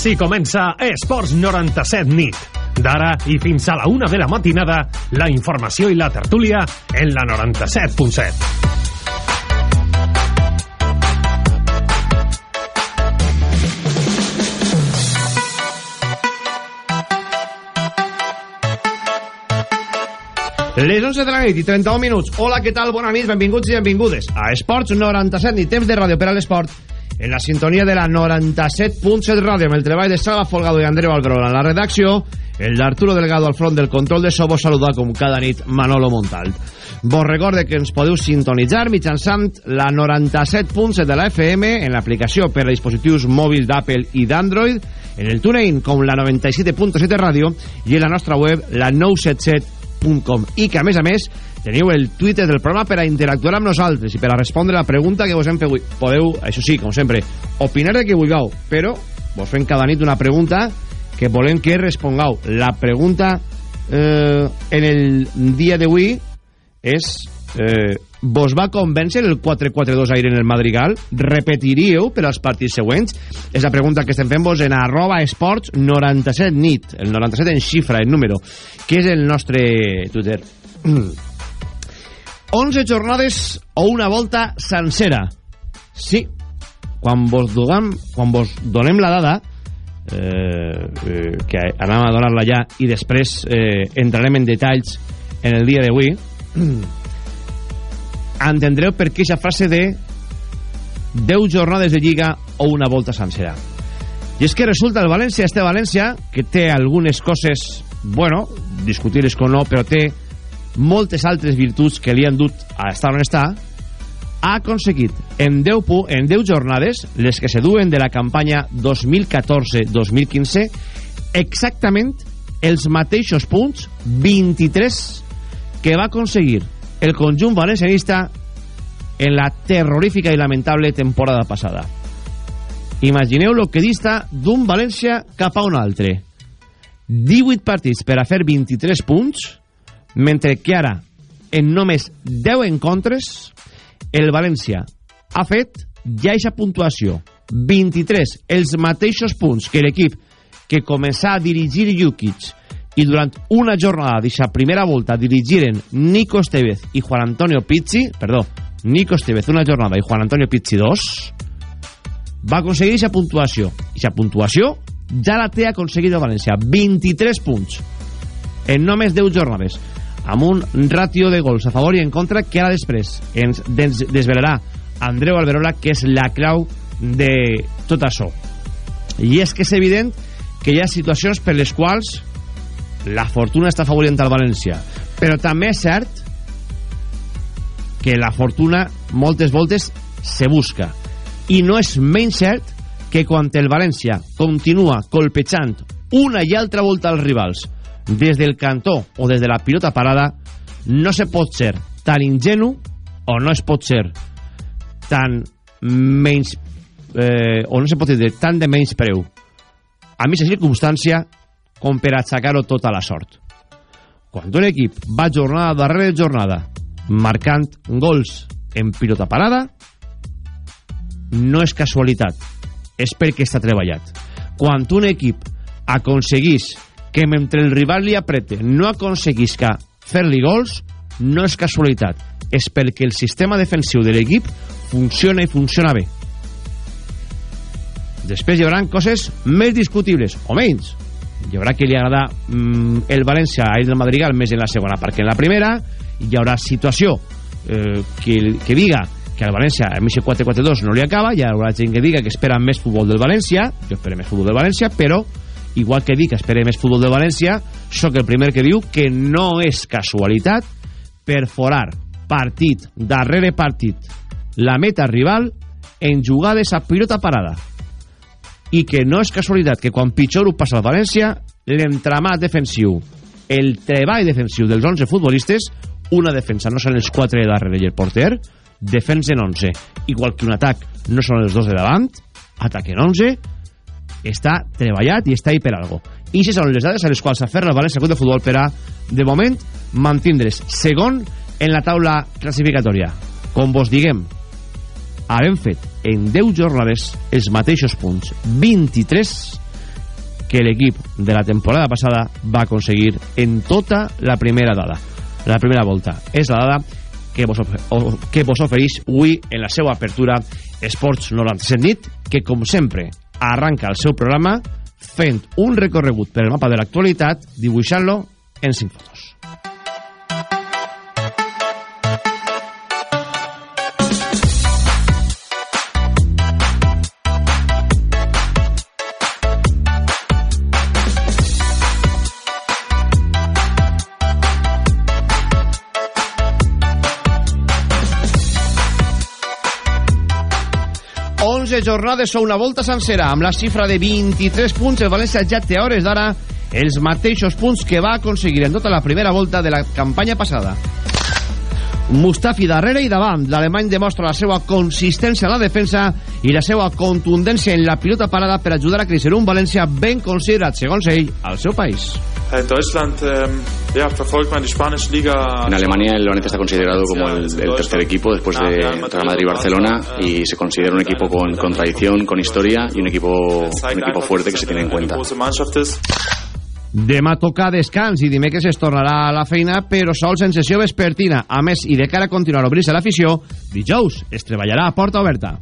Així comença Esports 97 nit. D'ara i fins a la una de la matinada, la informació i la tertúlia en la 97.7. Les 11 de la nit i 31 minuts. Hola, què tal? Bona nit, benvinguts i benvingudes a Esports 97, ni temps de ràdio per a l'esport, en la sintonia de la 97.7 ràdio, amb el treball de Salva Folgado i Andreu Alberola en la redacció, el d'Arturo Delgado al front del control de so, vos saluda com cada nit Manolo Montal. Vos recorde que ens podeu sintonitzar mitjançant la 97.7 de la FM en l'aplicació per a dispositius mòbils d'Apple i d'Android, en el TuneIn com la 97.7 ràdio i en la nostra web la 977 www.radiotrinitat.com i que a més a més teniu el Twitter del programa per a interactuar amb nosaltres i per a respondre la pregunta que vos hem fet podeu, això sí, com sempre opinar de que vulgueu, però vos fem cada nit una pregunta que volem que respongau la pregunta eh, en el dia d'avui és eh, vos va convèncer el 4-4-2 aire en el Madrigal? Repetiríeu per als partits següents? És la pregunta que estem fent vos en arroba esports 97 nit, el 97 en xifra, en número, que és el nostre Twitter. 11 jornades o una volta sencera. Sí, quan vos, donem, quan vos donem la dada, eh, eh, que anem a donar-la ja, i després eh, entrarem en detalls en el dia d'avui, entendreu per què aquesta frase de 10 jornades de Lliga o una volta sencera. I és que resulta el València, este València, que té algunes coses, bueno, discutibles com no, però té moltes altres virtuts que li han dut a estar on està, ha aconseguit en 10, en 10 jornades, les que se duen de la campanya 2014-2015, exactament els mateixos punts, 23, que va aconseguir el conjunt valencianista en la terrorífica i lamentable temporada passada. Imagineu lo que dista d'un València cap a un altre. 18 partits per a fer 23 punts, mentre que ara, en només 10 encontres, el València ha fet ja aquesta puntuació. 23, els mateixos punts que l'equip que començà a dirigir Jukic i durant una jornada d'aquesta primera volta dirigiren Nico Estevez i Juan Antonio Pizzi, perdó, Nico Estevez una jornada i Juan Antonio Pizzi dos, va aconseguir aquesta puntuació. Aquesta puntuació ja la té aconseguit el València. 23 punts en només 10 jornades amb un ràtio de gols a favor i en contra que ara després ens desvelarà Andreu Alberola que és la clau de tot això. I és que és evident que hi ha situacions per les quals la fortuna està favorint al València però també és cert que la fortuna moltes voltes se busca i no és menys cert que quan el València continua colpejant una i altra volta als rivals des del cantó o des de la pilota parada no se pot ser tan ingenu o no es pot ser tan menys eh, o no se pot dir tant de menys preu a mi circumstància com per aixecar-ho tota la sort. Quan un equip va jornada darrere jornada marcant gols en pilota parada, no és casualitat, és perquè està treballat. Quan un equip aconseguís que mentre el rival li aprete no aconseguisca fer-li gols, no és casualitat, és perquè el sistema defensiu de l'equip funciona i funciona bé. Després hi haurà coses més discutibles, o menys, hi haurà qui li agrada mm, el València a el Madrigal més en la segona part que en la primera. Hi haurà situació eh, que, que diga que el València a mi 4-4-2 no li acaba. Hi haurà gent que diga que espera més futbol del València. Jo espero més futbol del València però igual que dic espera més futbol del València sóc el primer que diu que no és casualitat perforar partit darrere partit la meta rival en jugades a pilota parada i que no és casualitat que quan pitjor ho passa al València, l'entramat defensiu, el treball defensiu dels 11 futbolistes, una defensa no són els 4 de darrere i el porter, defensen 11. Igual que un atac no són els dos de davant, ataquen 11, està treballat i està ahí per algo. I si són les dades a les quals s'aferra el València Club de Futbol per a, de moment, mantindre's segon en la taula classificatòria. Com vos diguem, havent fet en 10 jornades els mateixos punts 23 que l'equip de la temporada passada va aconseguir en tota la primera dada la primera volta és la dada que vos, que vos ofereix avui en la seva apertura Esports 97 nit que com sempre arranca el seu programa fent un recorregut per el mapa de l'actualitat dibuixant-lo en 5 fotos 11 jornades o una volta sencera amb la xifra de 23 punts el València ja té hores d'ara els mateixos punts que va aconseguir en tota la primera volta de la campanya passada. Mustafi darrere i davant. L'alemany demostra la seva consistència en la defensa i la seva contundència en la pilota parada per ajudar a créixer un València ben considerat, segons ell, al seu país En spanische Liga. En Alemania el Valencia está considerado como el, el tercer equipo después de Real Madrid y Barcelona y se considera un equipo con, con tradición, con historia y un equipo, un equipo fuerte que se tiene en cuenta. Demà toca descans i dimecres es tornarà a la feina, però sols en sessió vespertina. A més, i de cara a continuar a obrir-se l'afició, dijous es treballarà a porta oberta.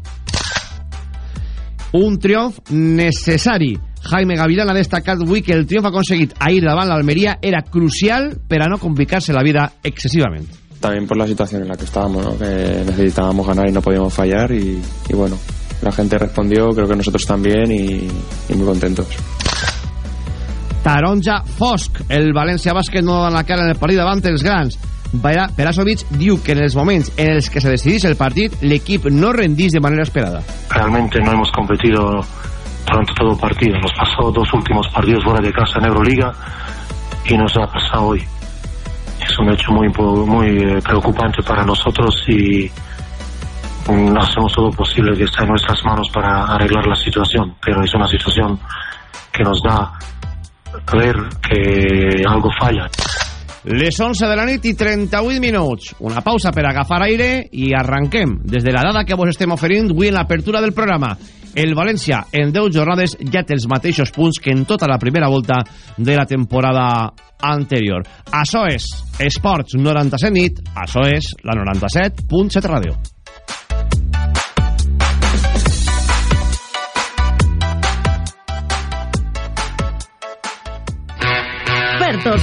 Un triomf necessari Jaime Gavilán ha destacat avui que el triomf aconseguit ahir davant l'Almeria era crucial per a no complicarse la vida excesivamente. También por la situación en la que estábamos, ¿no? que necesitábamos ganar y no podíamos fallar y, y bueno, la gente respondió, creo que nosotros también y, y muy contentos. Taronja Fosc, el València Bàsquet no en la cara en el partit davant els grans. Perasovic diu que en els moments en els que se decidís el partit l'equip no rendís de manera esperada. Realmente no hemos competido durante todo el partido. Nos pasó dos últimos partidos fuera de casa en Euroliga y nos ha pasado hoy. Es un hecho muy, muy eh, preocupante para nosotros y mm, hacemos todo posible que está en nuestras manos para arreglar la situación, pero es una situación que nos da ver que algo falla. Les 11 de la nit i 38 minuts. Una pausa per agafar aire i arranquem des de la dada que vos estem oferint avui en l'apertura del programa. El València en 10 jornades ja té els mateixos punts que en tota la primera volta de la temporada anterior. Això és Esports 97 nit, això és la 97.7 ràdio.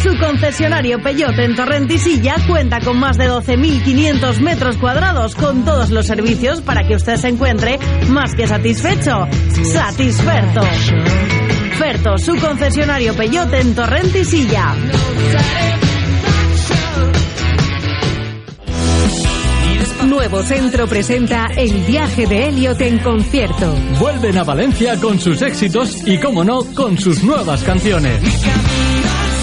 Su concesionario Peyote en Torrentisilla cuenta con más de 12.500 metros cuadrados con todos los servicios para que usted se encuentre más que satisfecho. Satisferto. Ferto, su concesionario Peyote en Torrentisilla. Nuevo Centro presenta el viaje de Elliot en concierto. Vuelven a Valencia con sus éxitos y, como no, con sus nuevas canciones.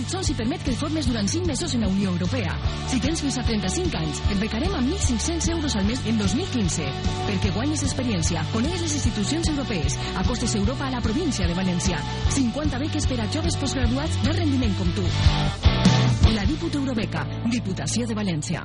Horitzons i permet que et formes durant 5 mesos en la Unió Europea. Si tens fins a 35 anys, et becarem amb 1.500 euros al mes en 2015. Perquè guanyes experiència, conegues les institucions europees, acostes Europa a la província de València. 50 beques per a joves postgraduats de rendiment com tu. La Diput Eurobeca, Diputació de València.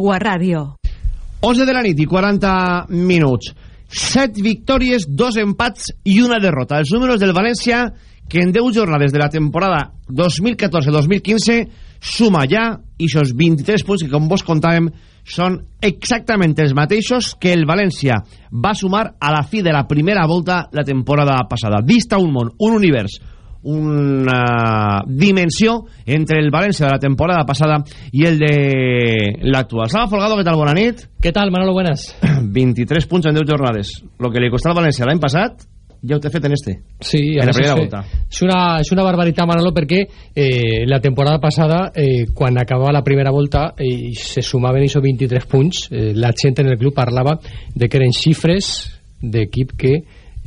teua ràdio. 11 de la nit i 40 minuts. 7 victòries, 2 empats i una derrota. Els números del València, que en 10 jornades de la temporada 2014-2015 suma ja i aquests 23 punts que com vos contàvem són exactament els mateixos que el València va sumar a la fi de la primera volta la temporada passada. Vista un món, un univers, una dimensió entre el València de la temporada passada i el de l'actual. Salva Folgado, què tal? Bona nit. ¿Qué tal, Manolo? Buenas. 23 punts en 10 jornades. Lo que li costava al València l'any passat ja ho té fet en este. Sí, en la primera volta. És una, és una barbaritat, Manolo, perquè eh, la temporada passada, eh, quan acabava la primera volta, eh, se sumaven aquests 23 punts. Eh, la gent en el club parlava de que eren xifres d'equip que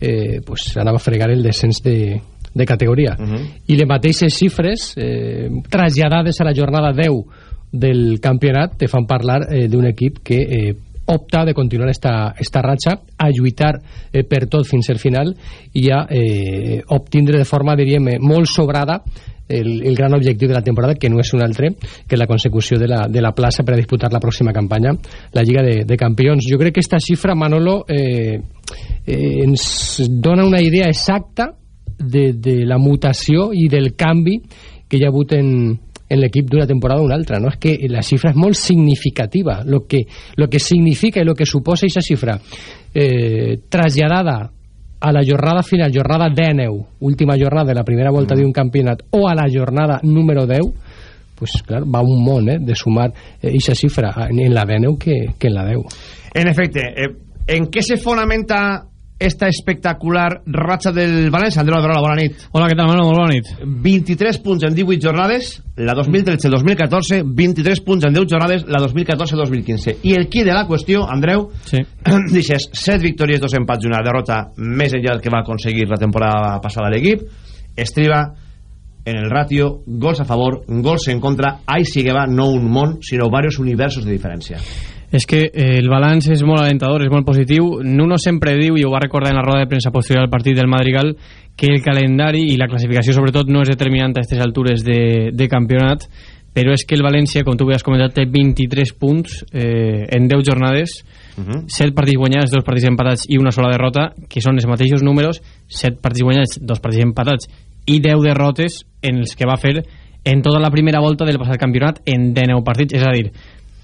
eh, pues, anava a fregar el descens de, de categoria. Uh -huh. I les mateixes xifres, eh, traslladades a la jornada 10 del campionat, te fan parlar eh, d'un equip que eh, opta de continuar esta, esta ratxa a lluitar eh, per tot fins al final i a eh, obtindre de forma, diríem, eh, molt sobrada el, el gran objectiu de la temporada, que no és un altre que la consecució de la, de la plaça per a disputar la pròxima campanya, la Lliga de, de Campions. Jo crec que esta xifra, Manolo, eh, eh, ens dona una idea exacta de, de la mutació i del canvi que hi ha hagut en, en l'equip d'una temporada a una altra, no? És que la xifra és molt significativa, lo que, lo que significa i lo que suposa aquesta xifra eh, traslladada a la jornada final, jornada 19, última jornada de la primera volta mm. d'un campionat, o a la jornada número 10, pues clar, va un món eh, de sumar aquesta eh, xifra en la 19 que, que en la 10. En efecte, eh, en què se fonamenta esta espectacular ratxa del València. Andreu Alberola, bona nit. Hola, què tal, Manolo? Bona nit. 23 punts en 18 jornades, la 2013-2014, 23 punts en 10 jornades, la 2014-2015. I el qui de la qüestió, Andreu, sí. deixes 7 victòries, 2 empats i una derrota més enllà del que va aconseguir la temporada passada l'equip, estriba en el ratio, gols a favor, gols en contra, ahí sí que va no un món, sinó varios universos de diferència. És que eh, el balanç és molt alentador, és molt positiu. Nuno sempre diu, i ho va recordar en la roda de premsa posterior al partit del Madrigal, que el calendari i la classificació sobretot no és determinant a aquestes altures de, de campionat, però és que el València, com tu has comentat, té 23 punts eh, en 10 jornades, uh -huh. 7 partits guanyats, 2 partits empatats i una sola derrota, que són els mateixos números, 7 partits guanyats, 2 partits empatats i 10 derrotes en els que va fer en tota la primera volta del passat campionat en 19 partits, és a dir,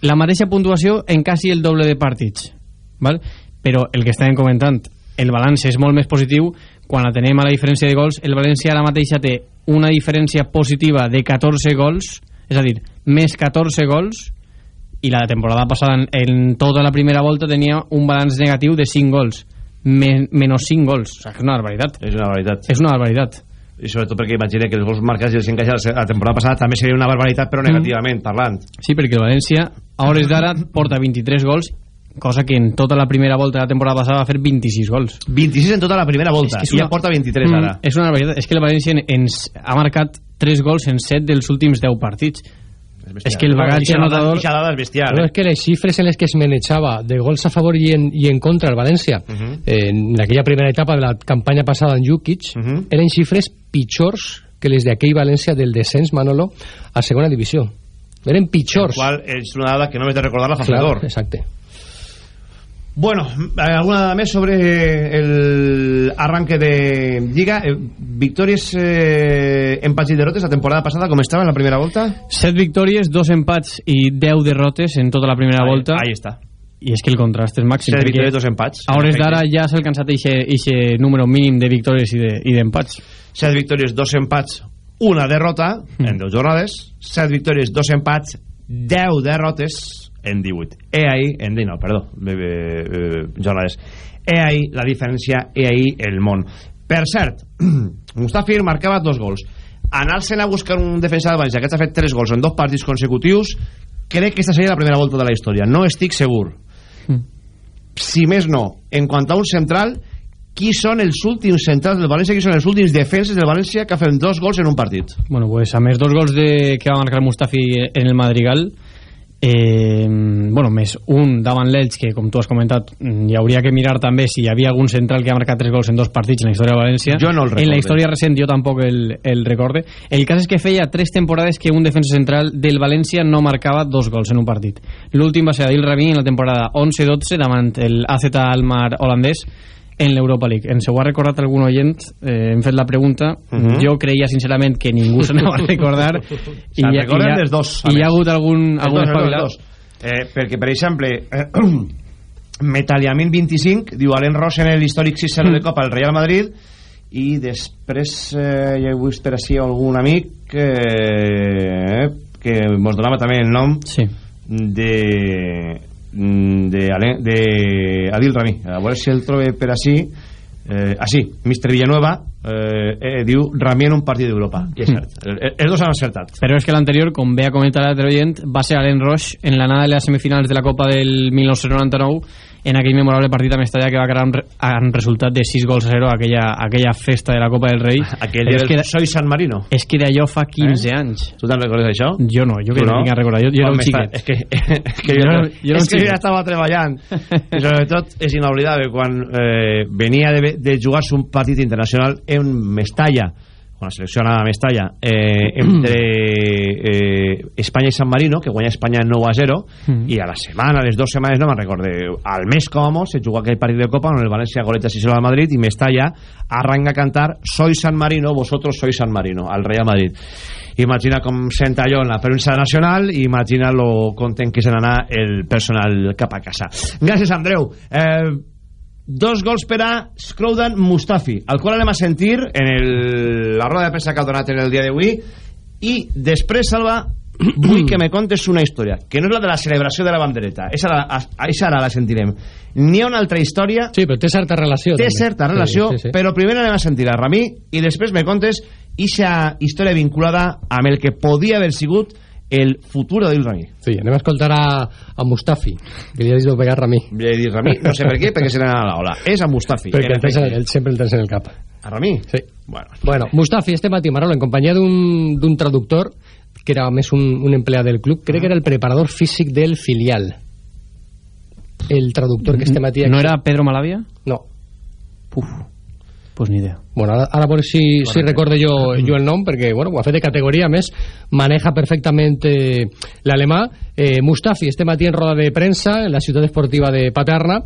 la mateixa puntuació en quasi el doble de partits val? però el que estàvem comentant el balanç és molt més positiu. Quan atenem a la diferència de gols el València ara mateixa té una diferència positiva de 14 gols és a dir, més 14 gols i la temporada passada en, en tota la primera volta tenia un balanç negatiu de 5 gols. Men menys 5 gols. O sigui, és una barbaritat. És una barbaritat. És una barbaritat i sobretot perquè imagina que els gols marcats i els encaixats la temporada passada també seria una barbaritat però negativament mm. parlant. Sí, perquè el València a hores d'ara porta 23 gols cosa que en tota la primera volta de la temporada passada va fer 26 gols. 26 en tota la primera volta és una... i ja porta 23 mm, ara. és una barbaritat, és que el València ens ha marcat 3 gols en 7 dels últims 10 partits és, és que el bagatge anotador... Ixa dada és bestial. No, és que les xifres en les que es manejava de gols a favor i en, i en contra el València uh -huh. en aquella primera etapa de la campanya passada en Jukic uh -huh. eren xifres pitjors que les d'aquell València del descens, Manolo, a segona divisió. Eren pitjors. El qual és una dada que no m'he de recordar la facilitador. Claro, exacte. Bueno, alguna dada més sobre el arranque de Lliga. Eh, victòries, eh, empats i derrotes la temporada passada, com estava en la primera volta? 7 victòries, 2 empats i 10 derrotes en tota la primera ahí, volta. Ahí està. I és que el contrast és màxim. 7 victòries, 2 empats. A hores d'ara ja s'ha alcançat aquest número mínim de victòries i d'empats. De, 7 victòries, 2 empats, una derrota mm. en 10 jornades. 7 victòries, 2 empats, 10 derrotes en 18. He ahí, en 19, perdó, eh, eh, jornades. He ahí la diferència, he ahí el món. Per cert, Mustafir marcava dos gols. Anar-se'n a buscar un defensa de València que ha fet tres gols en dos partits consecutius, crec que aquesta seria la primera volta de la història. No estic segur. Mm. Si més no, en quant a un central, qui són els últims centrals del València, qui són els últims defenses del València que ha fet dos gols en un partit? Bueno, pues a més dos gols de, que va marcar Mustafi en el Madrigal, Eh, bueno, més un davant l'Elx que com tu has comentat hi hauria que mirar també si hi havia algun central que ha marcat tres gols en dos partits en la història de València. Jo no el en la història recent jo tampoc el, el recorde. El cas és que feia tres temporades que un defensa central del València no marcava dos gols en un partit. L'últim va ser Adil Rabin en la temporada 11-12 davant el AZ Almar holandès en l'Europa League. Ens ho ha recordat algun oient, eh, hem fet la pregunta, uh Mhm. -huh. jo creia sincerament que ningú se n'ha va recordar. Se'n hi ha- recorden hi ha- dels dos, I hi ha hagut algun, Els algun dos, espavilat. dos. Eh, perquè, per exemple, eh, Metalia 1025 diu Alain Ross en l'històric 6-0 de Copa al Real Madrid i després eh, ja he vist per així algun amic eh, que mos donava també el nom sí. de de, Alain, de Adil Rami a veure si el trobe per així. Eh, així, Mr. Villanueva eh, eh, diu Rami en un partit d'Europa i és cert, el, els dos han acertat. Però és que l'anterior, com bé ha comentat l'altre oient, va ser Alain Roche en l'anada de les semifinals de la Copa del 1999 en aquell memorable partit a Mestalla que va quedar amb, amb resultat de 6 gols a 0 aquella, aquella festa de la Copa del Rei. aquell és del que, Soy San Marino és que d'allò fa 15 anys. Tu te'n recordes d'això? Jo no, jo que no tinc a recordar, jo, jo era un xiquet. És que, és que jo, Jo és que jo ja estava treballant. I sobretot és inoblidable quan eh, venia de, de jugar-se un partit internacional en Mestalla, quan la selecció anava a Mestalla, eh, entre eh, Espanya i San Marino, que guanya Espanya 9 a 0, Mm. i a la setmana, a les dues setmanes, no me'n recorde, al mes com a se juga aquell partit de Copa on el València goleta 6 al Madrid i Mestalla arranca a cantar Soy San Marino, vosotros sois San Marino, al Real Madrid. Imagina com senta allò en la premsa nacional i imagina lo content que se n'anà el personal cap a casa. Gràcies, Andreu. Eh, dos gols per a Scrowdan Mustafi, al qual anem a sentir en el, la roda de premsa que ha donat en el dia d'avui i després, Salva, vull que me contes una història, que no és la de la celebració de la bandereta, esa ara, ara la sentirem. N'hi ha una altra història Sí, però té certa relació. té també. certa relació, Sí, sí, sí. però primer anem a sentir a Ramí i després me contes ixa història vinculada amb el que podia haver sigut el futur d'Adil Ramí. Sí, anem a escoltar a, a Mustafi, que li ha dit pegar a Ramí. Li he dit Ramí, no sé per què, perquè se n'ha a l'aula. És a Mustafi. Perquè el tens, efecte. el, sempre el tens en el cap. A Ramí? Sí. Bueno. Bueno, Mustafi, este matí, Manolo, en companyia d'un d'un traductor, que era més un, un empleat del club, crec que era el preparador físic del filial. El traductor que este matí... ¿No era Pedro Malavia? No. Pues ni idea. Bueno, ara, ara a veure si, si recorde jo, jo el nom, perquè bueno, ho ha fet de categoria, més, maneja perfectament eh, l'alemà. Eh, Mustafi, este matí en roda de premsa, en la ciutat esportiva de Paterna,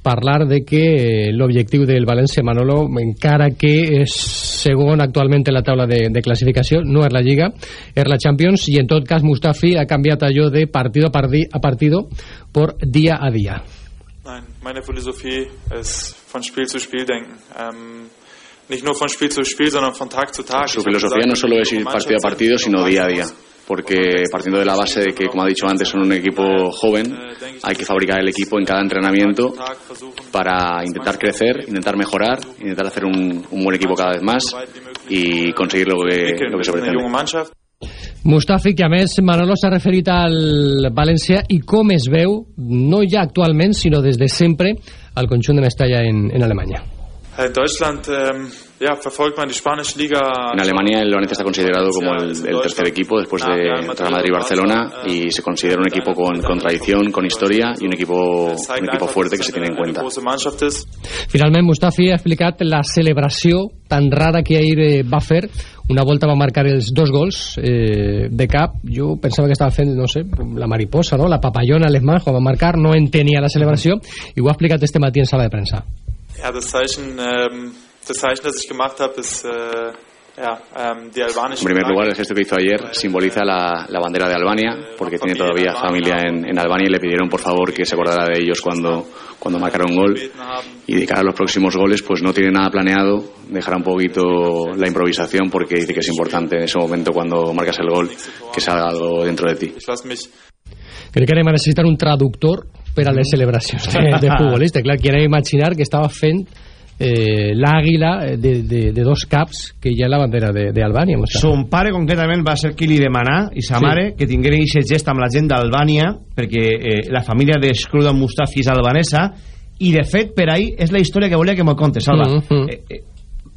parlar de que eh, l'objectiu del València Manolo, encara que és segon actualment en la taula de, de classificació, no és la Lliga, és la Champions, i en tot cas Mustafi ha canviat allò de partido a, parti, a partido por día a día. Nein, meine Philosophie ist von Spiel zu Spiel denken. Ähm, Su filosofía no solo es ir partido a partido, sino día a día. Porque partiendo de la base de que, como ha dicho antes, son un equipo joven, hay que fabricar el equipo en cada entrenamiento para intentar crecer, intentar mejorar, intentar hacer un, un buen equipo cada vez más y conseguir lo que, lo que se pretende. Mustafi, que a més Manolo s'ha referit al València i com es veu, no ja actualment, sinó des de sempre, al conjunt de Mestalla en, en Alemanya. In Deutschland ähm, ja, verfolgt man die spanische Liga. En Alemania el Valencia está considerado como el, el tercer equipo después de Real Madrid y Barcelona y se considera un equipo con, con tradición, con historia y un equipo, un equipo fuerte que se tiene en cuenta. große Mannschaft ist. Finalment, Mustafi ha explicat la celebració tan rara que ahir eh, va fer. Una volta va marcar els dos gols eh, de cap. Jo pensava que estava fent, no sé, la mariposa, no? la papallona a les mans quan va marcar. No entenia la celebració i ho ha explicat este matí en sala de premsa. Ja, das Zeichen, ähm, das Zeichen, das ich gemacht habe, ist äh, ja, ähm, die albanische En primer lugar, el gesto que hizo ayer simboliza la, la bandera de Albania, porque tiene todavía familia en, en Albania y le pidieron por favor que se acordara de ellos cuando, cuando marcaron gol. Y de cara a los próximos goles, pues no tiene nada planeado, dejará un poquito la improvisación porque dice que es importante en ese momento cuando marcas el gol que salga algo dentro de ti. Crec que anem a necessitar un traductor per a les celebracions de, de futbolista. Clar, que anem a imaginar que estava fent eh, l'àguila de, de, de dos caps que hi ha la bandera de- d'Albània. Son pare concretament va ser qui li demanà i sa Sí. mare que tinguera aquest gest amb la gent d'Albània perquè eh, la família de Scruda Mustafi és albanesa i de fet per ahí és la història que volia que m'ho contes Salva Mm, mm. eh, eh,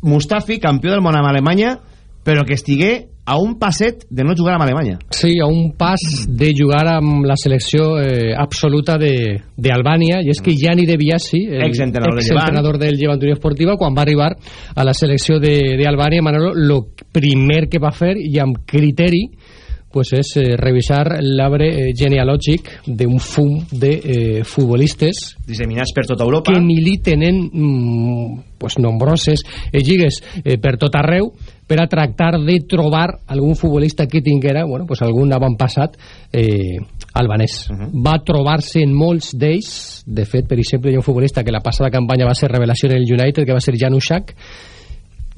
Mustafi, campió del món amb Alemanya però que estigué a un passet de no jugar amb Alemanya. Sí, a un pas de jugar amb la selecció eh, absoluta de- d'Albània, i és que Gianni De Biasi, Exentrenador del exentrenador del Llevant Unió Esportiva, quan va arribar a la selecció de- d'Albània, Manolo, lo primer que va fer, i amb criteri, pues és eh, revisar l'arbre eh, genealògic d'un fum de eh, futbolistes disseminats per tota Europa. que militen en mm, pues, nombroses eh, lligues eh, per tot arreu per a tractar de trobar algun futbolista que tinguera bueno, pues algun avantpassat eh, albanès. Uh -huh. Va trobar-se en molts d'ells, de fet, per exemple, hi ha un futbolista que la passada campanya va ser revelació en el United, que va ser Januszak,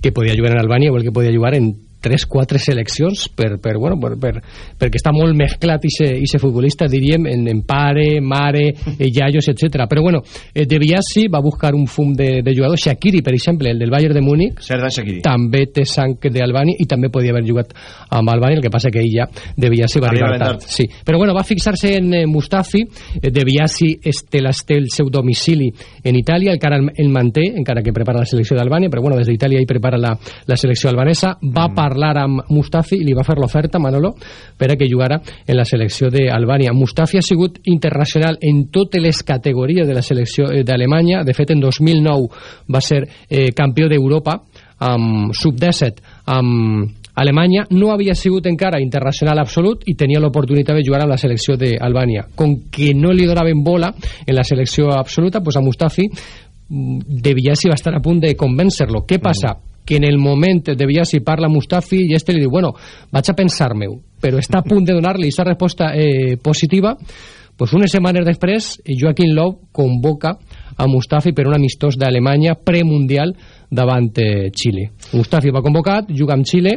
que podia jugar en Albània o el que podia jugar en 3-4 seleccions per, per, bueno, per, per, perquè està molt mesclat i se futbolista, diríem, en, en pare, mare, eh, iaios, etc. Però bueno, eh, De Biasi va buscar un fum de, de jugadors. Shakiri, per exemple, el del Bayern de Múnich, Serdan Shakiri. també té sang d'Albània i també podia haver jugat amb Albània, el que passa que ell ja De Biasi va arribar tard. Sí. Però bueno, va fixar-se en eh, Mustafi, eh, De Biasi este, té el seu domicili en Itàlia, encara el manté, encara que prepara la selecció d'Albània, però bueno, des d'Itàlia ell prepara la, la selecció albanesa, va mm parlar amb Mustafi i li va fer l'oferta, Manolo, per a que jugara en la selecció d'Albània. Mustafi ha sigut internacional en totes les categories de la selecció eh, d'Alemanya. De fet, en 2009 va ser eh, campió d'Europa amb sub-17 amb Alemanya no havia sigut encara internacional absolut i tenia l'oportunitat de jugar amb la selecció d'Albània. Com que no li donaven bola en la selecció absoluta, pues a Mustafi mm, devia si va estar a punt de convèncer-lo. Què passa? Mm que en el moment de si parla Mustafi i este li diu, bueno, vaig a pensar-me-ho, però està a punt de donar-li aquesta resposta eh, positiva, pues unes setmanes després Joaquín Love convoca a Mustafi per un amistós d'Alemanya premundial davant eh, Xile. Mustafi va convocat, juga amb Xile,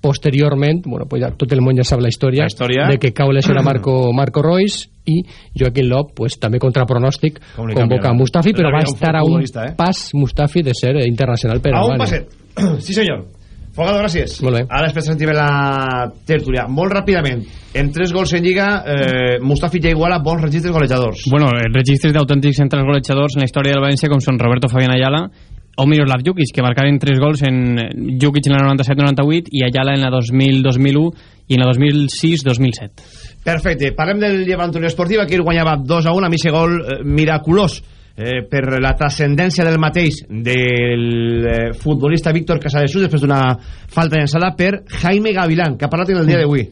posteriorment, bueno, pues ja, tot el món ja sap la història, la història. de que cau lesionat Marco, Marco Royce i Joaquín Lop, pues, també contra pronòstic, convoca a Mustafi, però va estar a un eh? pas Mustafi de ser internacional per a un passet, sí senyor. Folgado, gràcies. Molt bé. Ara després sentim la tertúlia. Molt ràpidament, en tres gols en Lliga, eh, Mustafi ja iguala bons registres golejadors. Bueno, registres d'autèntics centrals golejadors en la història del València, com són Roberto Fabián Ayala o Miroslav Jukic, que marcaren tres gols en Jukic en la 97-98 i Ayala en la 2000-2001 i en la 2006-2007. Perfecte, parlem del Llevant Unió Esportiva, que guanyava 2 a 1, a mi gol eh, miraculós eh, per la transcendència del mateix del eh, futbolista Víctor Casadesús després d'una falta llançada per Jaime Gavilán, que ha parlat en el dia d'avui.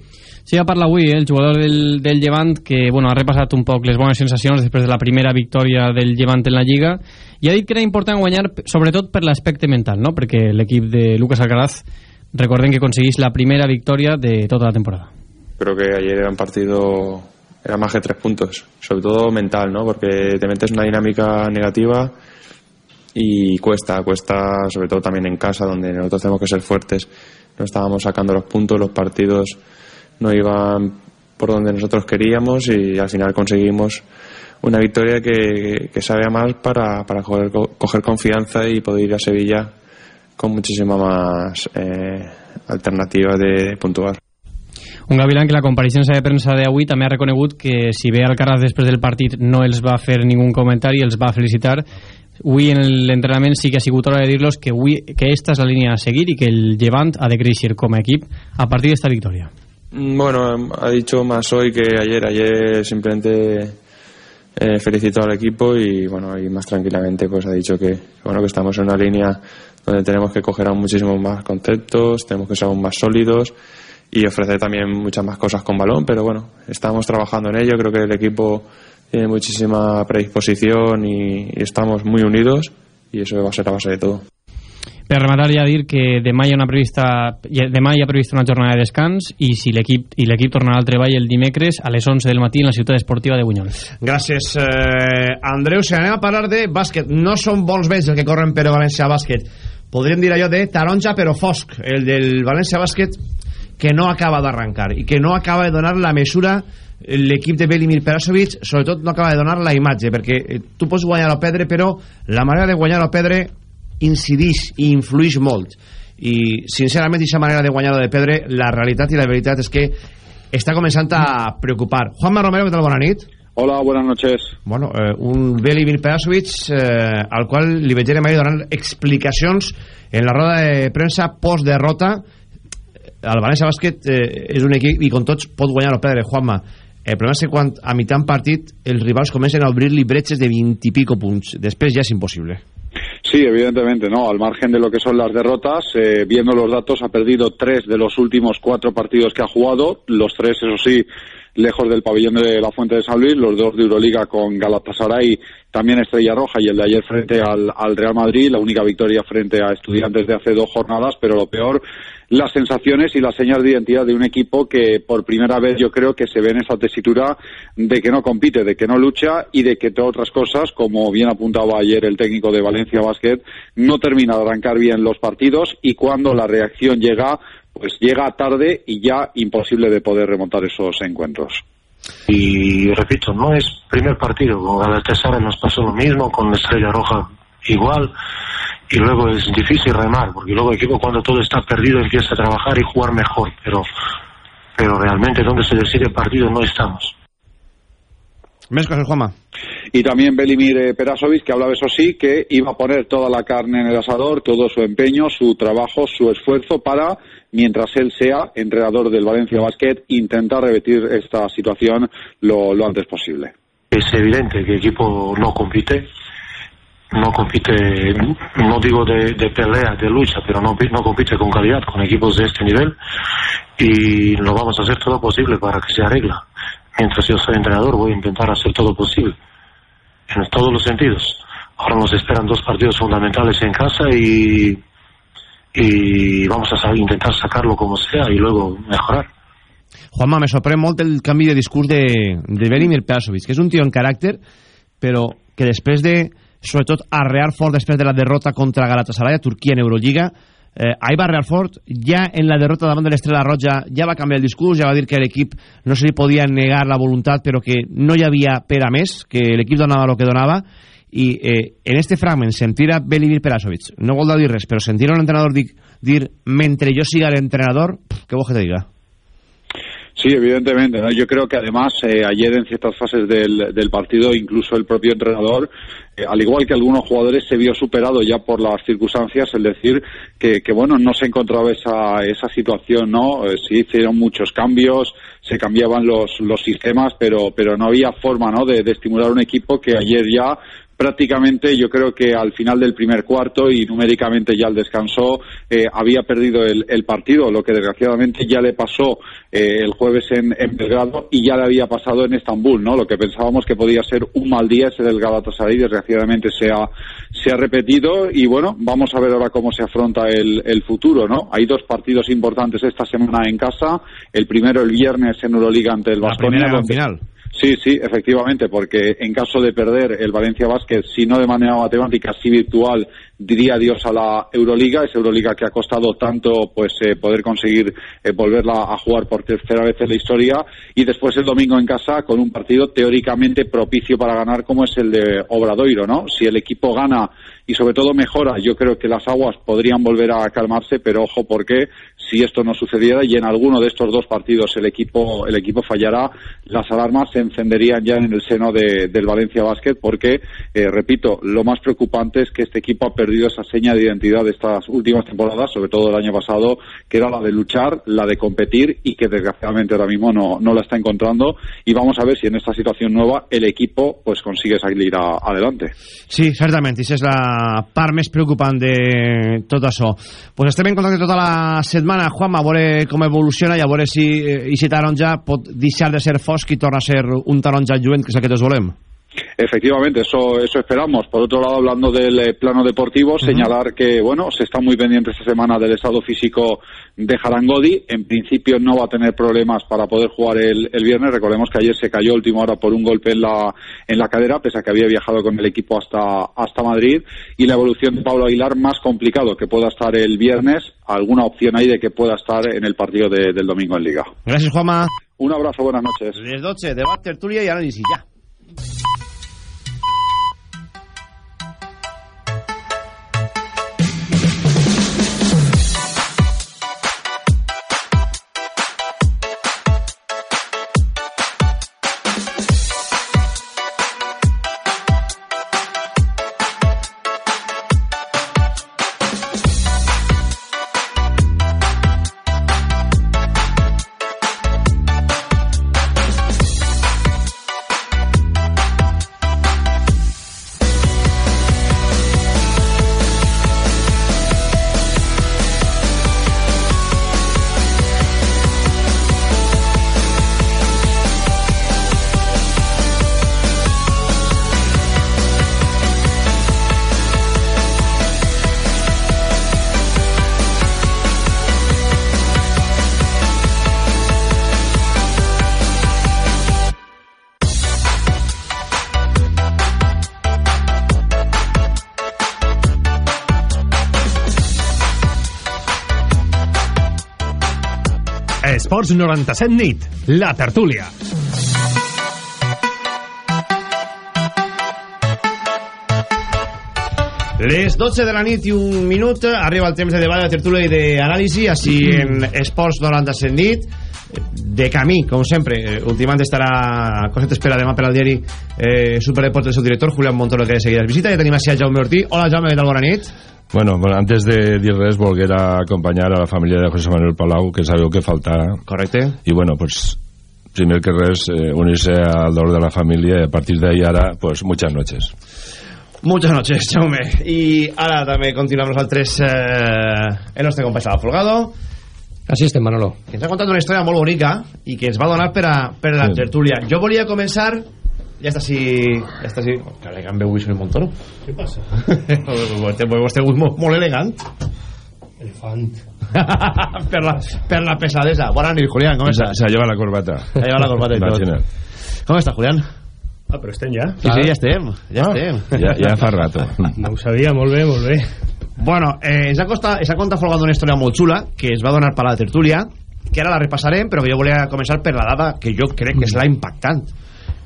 Sí, ha parlat avui, eh, el jugador del, del Llevant, que bueno, ha repassat un poc les bones sensacions després de la primera victòria del Llevant en la Lliga i ha dit que era important guanyar sobretot per l'aspecte mental, no? perquè l'equip de Lucas Alcaraz recorden que conseguís la primera victòria de tota la temporada. Creo que ayer era un partido, era más que tres puntos, sobre todo mental, ¿no? porque te metes una dinámica negativa y cuesta, cuesta sobre todo también en casa donde nosotros tenemos que ser fuertes. No estábamos sacando los puntos, los partidos no iban por donde nosotros queríamos y al final conseguimos una victoria que, que sabe a mal para, para coger, coger, confianza y poder ir a Sevilla con muchísima más eh, alternativas de puntuar. Un Gavilán que la compareixença de premsa d'avui també ha reconegut que si ve Alcaraz després del partit no els va fer ningú comentari, els va felicitar avui en l'entrenament sí que ha sigut hora de dir-los que, que esta és la línia a seguir i que el Llevant ha de créixer com a equip a partir d'esta victòria. Bueno, ha dicho más hoy que ayer. Ayer simplemente eh, felicitó al equipo y bueno, y más tranquilamente pues ha dicho que bueno que estamos en una línea donde tenemos que coger aún muchísimos más conceptos, tenemos que ser aún más sólidos y ofrecer también muchas más cosas con balón, pero bueno, estamos trabajando en ello, creo que el equipo tiene muchísima predisposición y, y estamos muy unidos y eso va a ser la base de todo. Per rematar ja dir que demà hi ha una prevista demà hi ha prevista una jornada de descans i si l'equip i l'equip tornarà al treball el dimecres a les 11 del matí en la ciutat esportiva de Bunyol. Gràcies eh, Andreu, si anem a parlar de bàsquet no són bons vents el que corren per València Bàsquet podríem dir allò de taronja però fosc el del València Bàsquet que no acaba d'arrencar i que no acaba de donar la mesura l'equip de Belimir Perasovic sobretot no acaba de donar la imatge perquè eh, tu pots guanyar o perdre però la manera de guanyar o perdre incideix i influeix molt i sincerament aquesta manera de guanyar de perdre la realitat i la veritat és que està començant a preocupar Juanma Romero, què tal? Bona nit Hola, buenas noches. Bueno, eh, un Belivir Pedasovic eh, al qual li veig mai donant explicacions en la roda de premsa post-derrota. El València Bàsquet eh, és un equip i com tots pot guanyar o perdre, Juanma. El problema és que quan a mitjan partit els rivals comencen a obrir-li bretxes de 20 i pico punts. Després ja és impossible. Sí, evidentemente, ¿no? Al margen de lo que son las derrotas, eh, viendo los datos, ha perdido tres de los últimos cuatro partidos que ha jugado, los tres, eso sí, lejos del pabellón de la Fuente de San Luis, los dos de Euroliga con Galatasaray, también Estrella Roja y el de ayer frente al, al Real Madrid, la única victoria frente a estudiantes de hace dos jornadas, pero lo peor, las sensaciones y las señas de identidad de un equipo que por primera vez yo creo que se ve en esa tesitura de que no compite, de que no lucha y de que todas otras cosas, como bien apuntaba ayer el técnico de Valencia Basket, no termina de arrancar bien los partidos y cuando la reacción llega pues llega tarde y ya imposible de poder remontar esos encuentros. Y repito, no es primer partido, con Galatasaray nos pasó lo mismo, con Estrella Roja igual, y luego es difícil remar, porque luego el equipo cuando todo está perdido empieza a trabajar y jugar mejor, pero, pero realmente donde se decide el partido no estamos. Més coses, Juanma. Y también Belimir eh, Perasovic, que hablaba eso sí, que iba a poner toda la carne en el asador, todo su empeño, su trabajo, su esfuerzo para, mientras él sea entrenador del Valencia Basket, intentar revertir esta situación lo, lo antes posible. Es evidente que el equipo no compite, no compite, no digo de, de pelea, de lucha, pero no, no compite con calidad con equipos de este nivel y lo vamos a hacer todo posible para que se arregla. Mientras yo soy entrenador voy a intentar hacer todo posible, en todos los sentidos. Ahora nos esperan dos partidos fundamentales en casa y, y vamos a sa- intentar sacarlo como sea y luego mejorar. Juanma, me sorprèn molt el canvi de discurs de, de Belimir Perasovic, que és un tio en caràcter, però que després de, sobretot, arrear fort després de la derrota contra Galatasaray a Turquia en Euroliga, eh, ahir va arrear fort, ja en la derrota davant de l'Estrella Roja ja va canviar el discurs, ja va dir que l'equip no se li podia negar la voluntat, però que no hi havia per a més, que l'equip donava el que donava, i eh, en este fragment sentir a Belimir Perasovic, no vol dir res, però sentir a entrenador dir, dir mentre jo siga l'entrenador, pff, què vols que te diga? Sí, evidentemente. ¿no? Yo creo que además eh, ayer en ciertas fases del, del partido incluso el propio entrenador, eh, al igual que algunos jugadores, se vio superado ya por las circunstancias, es decir, que, que bueno, no se encontraba esa, esa situación, ¿no? Eh, se hicieron muchos cambios, se cambiaban los, los sistemas, pero, pero no había forma, ¿no? De estimular un equipo que ayer ya prácticamente yo creo que al final del primer cuarto y numéricamente ya al descanso eh, había perdido el, el partido, lo que desgraciadamente ya le pasó eh, el jueves en, en Belgrado y ya le había pasado en Estambul, ¿no? Lo que pensábamos que podía ser un mal día ese del Galatasaray, desgraciadamente se ha, se ha repetido y bueno, vamos a ver ahora cómo se afronta el, el futuro, ¿no? Hay dos partidos importantes esta semana en casa, el primero el viernes en Euroliga ante el La primera gran donde- final. Sí, sí, efectivamente, porque en caso de perder el Valencia Basket, si no de manera matemática, sí virtual, diría adiós a la Euroliga, esa Euroliga que ha costado tanto pues eh, poder conseguir eh, volverla a jugar por tercera vez en la historia, y después el domingo en casa con un partido teóricamente propicio para ganar como es el de Obradoiro, ¿no? Si el equipo gana y sobre todo mejora, yo creo que las aguas podrían volver a calmarse, pero ojo porque si esto no sucediera y en alguno de estos dos partidos el equipo el equipo fallará, las alarmas se encenderían ya en el seno de- del Valencia Basket porque, eh, repito, lo más preocupante es que este equipo ha perdido esa seña de identidad de estas últimas temporadas, sobre todo el año pasado, que era la de luchar, la de competir y que desgraciadamente ahora mismo no, no la está encontrando y vamos a ver si en esta situación nueva el equipo pues consigue salir a- adelante. Sí, certament, i és la part més preocupant de tot això. Pues estem en contacte tota la setmana, Juanma, a veure com evoluciona i a veure si eh, i si taronja pot deixar de ser fosc i torna a ser un taronja lluent, que és el que tots volem. Efectivamente, eso, eso esperamos. Por otro lado, hablando del eh, plano deportivo, señalar que, bueno, se está muy pendiente esta semana del estado físico de Jarangodi. En principio no va a tener problemas para poder jugar el, el viernes. Recordemos que ayer se cayó a última hora por un golpe en la, en la cadera, pese a que había viajado con el equipo hasta, hasta Madrid. Y la evolución de Pablo Aguilar, más complicado que pueda estar el viernes. Alguna opción ahí de que pueda estar en el partido de- del domingo en Liga. Gràcies, Juanma. Un abrazo, buenas noches. Les 12, debat, tertúlia i anàlisi, ja. Esports 97 nit, la tertúlia. Les 12 de la nit i un minut arriba el temps de debat, de tertúlia i d'anàlisi així en Esports 97 nit de camí, com sempre eh, últimament estarà Coset espera demà per al diari eh, Superdeport del seu director Julián Montoro que de seguida es visita i tenim així a Jaume Ortí Hola Jaume, què tal? Bona nit Bueno, bueno, antes de dir res, volguer acompanyar a la família de José Manuel Palau, que sabeu que falta. Correcte. I bueno, pues, primer que res, eh, unirse al dolor de la familia y a partir de ahí ahora, pues, muchas noches. Muchas noches, Jaume. I ara també continuem nosaltres eh, el nostre company Salva Folgado. Així estem, Manolo. Que ens ha contat una història molt bonica i que ens va donar per a, per a la Sí. tertúlia. Jo volia començar... Ja està així... Ja està així... Oh, carai, que em veu Wilson Montoro. Què passa? vostè, vostè molt, molt elegant. Elefant. per, la, per la pesadesa. Bona nit, Julián, com Se, estàs? se lleva la corbata. Se lleva la corbata i tot. Com està, Julián? Ah, però estem ja? Sí, sí, ja estem. Ja estem. Ja, ja fa rato. No ho sabia, molt bé, molt bé. Bueno, eh, ens, ha costat, ens ha contat Folgado una història molt xula que es va donar per a la tertúlia que ara la repassarem, però que jo volia començar per la dada que jo crec que és la impactant.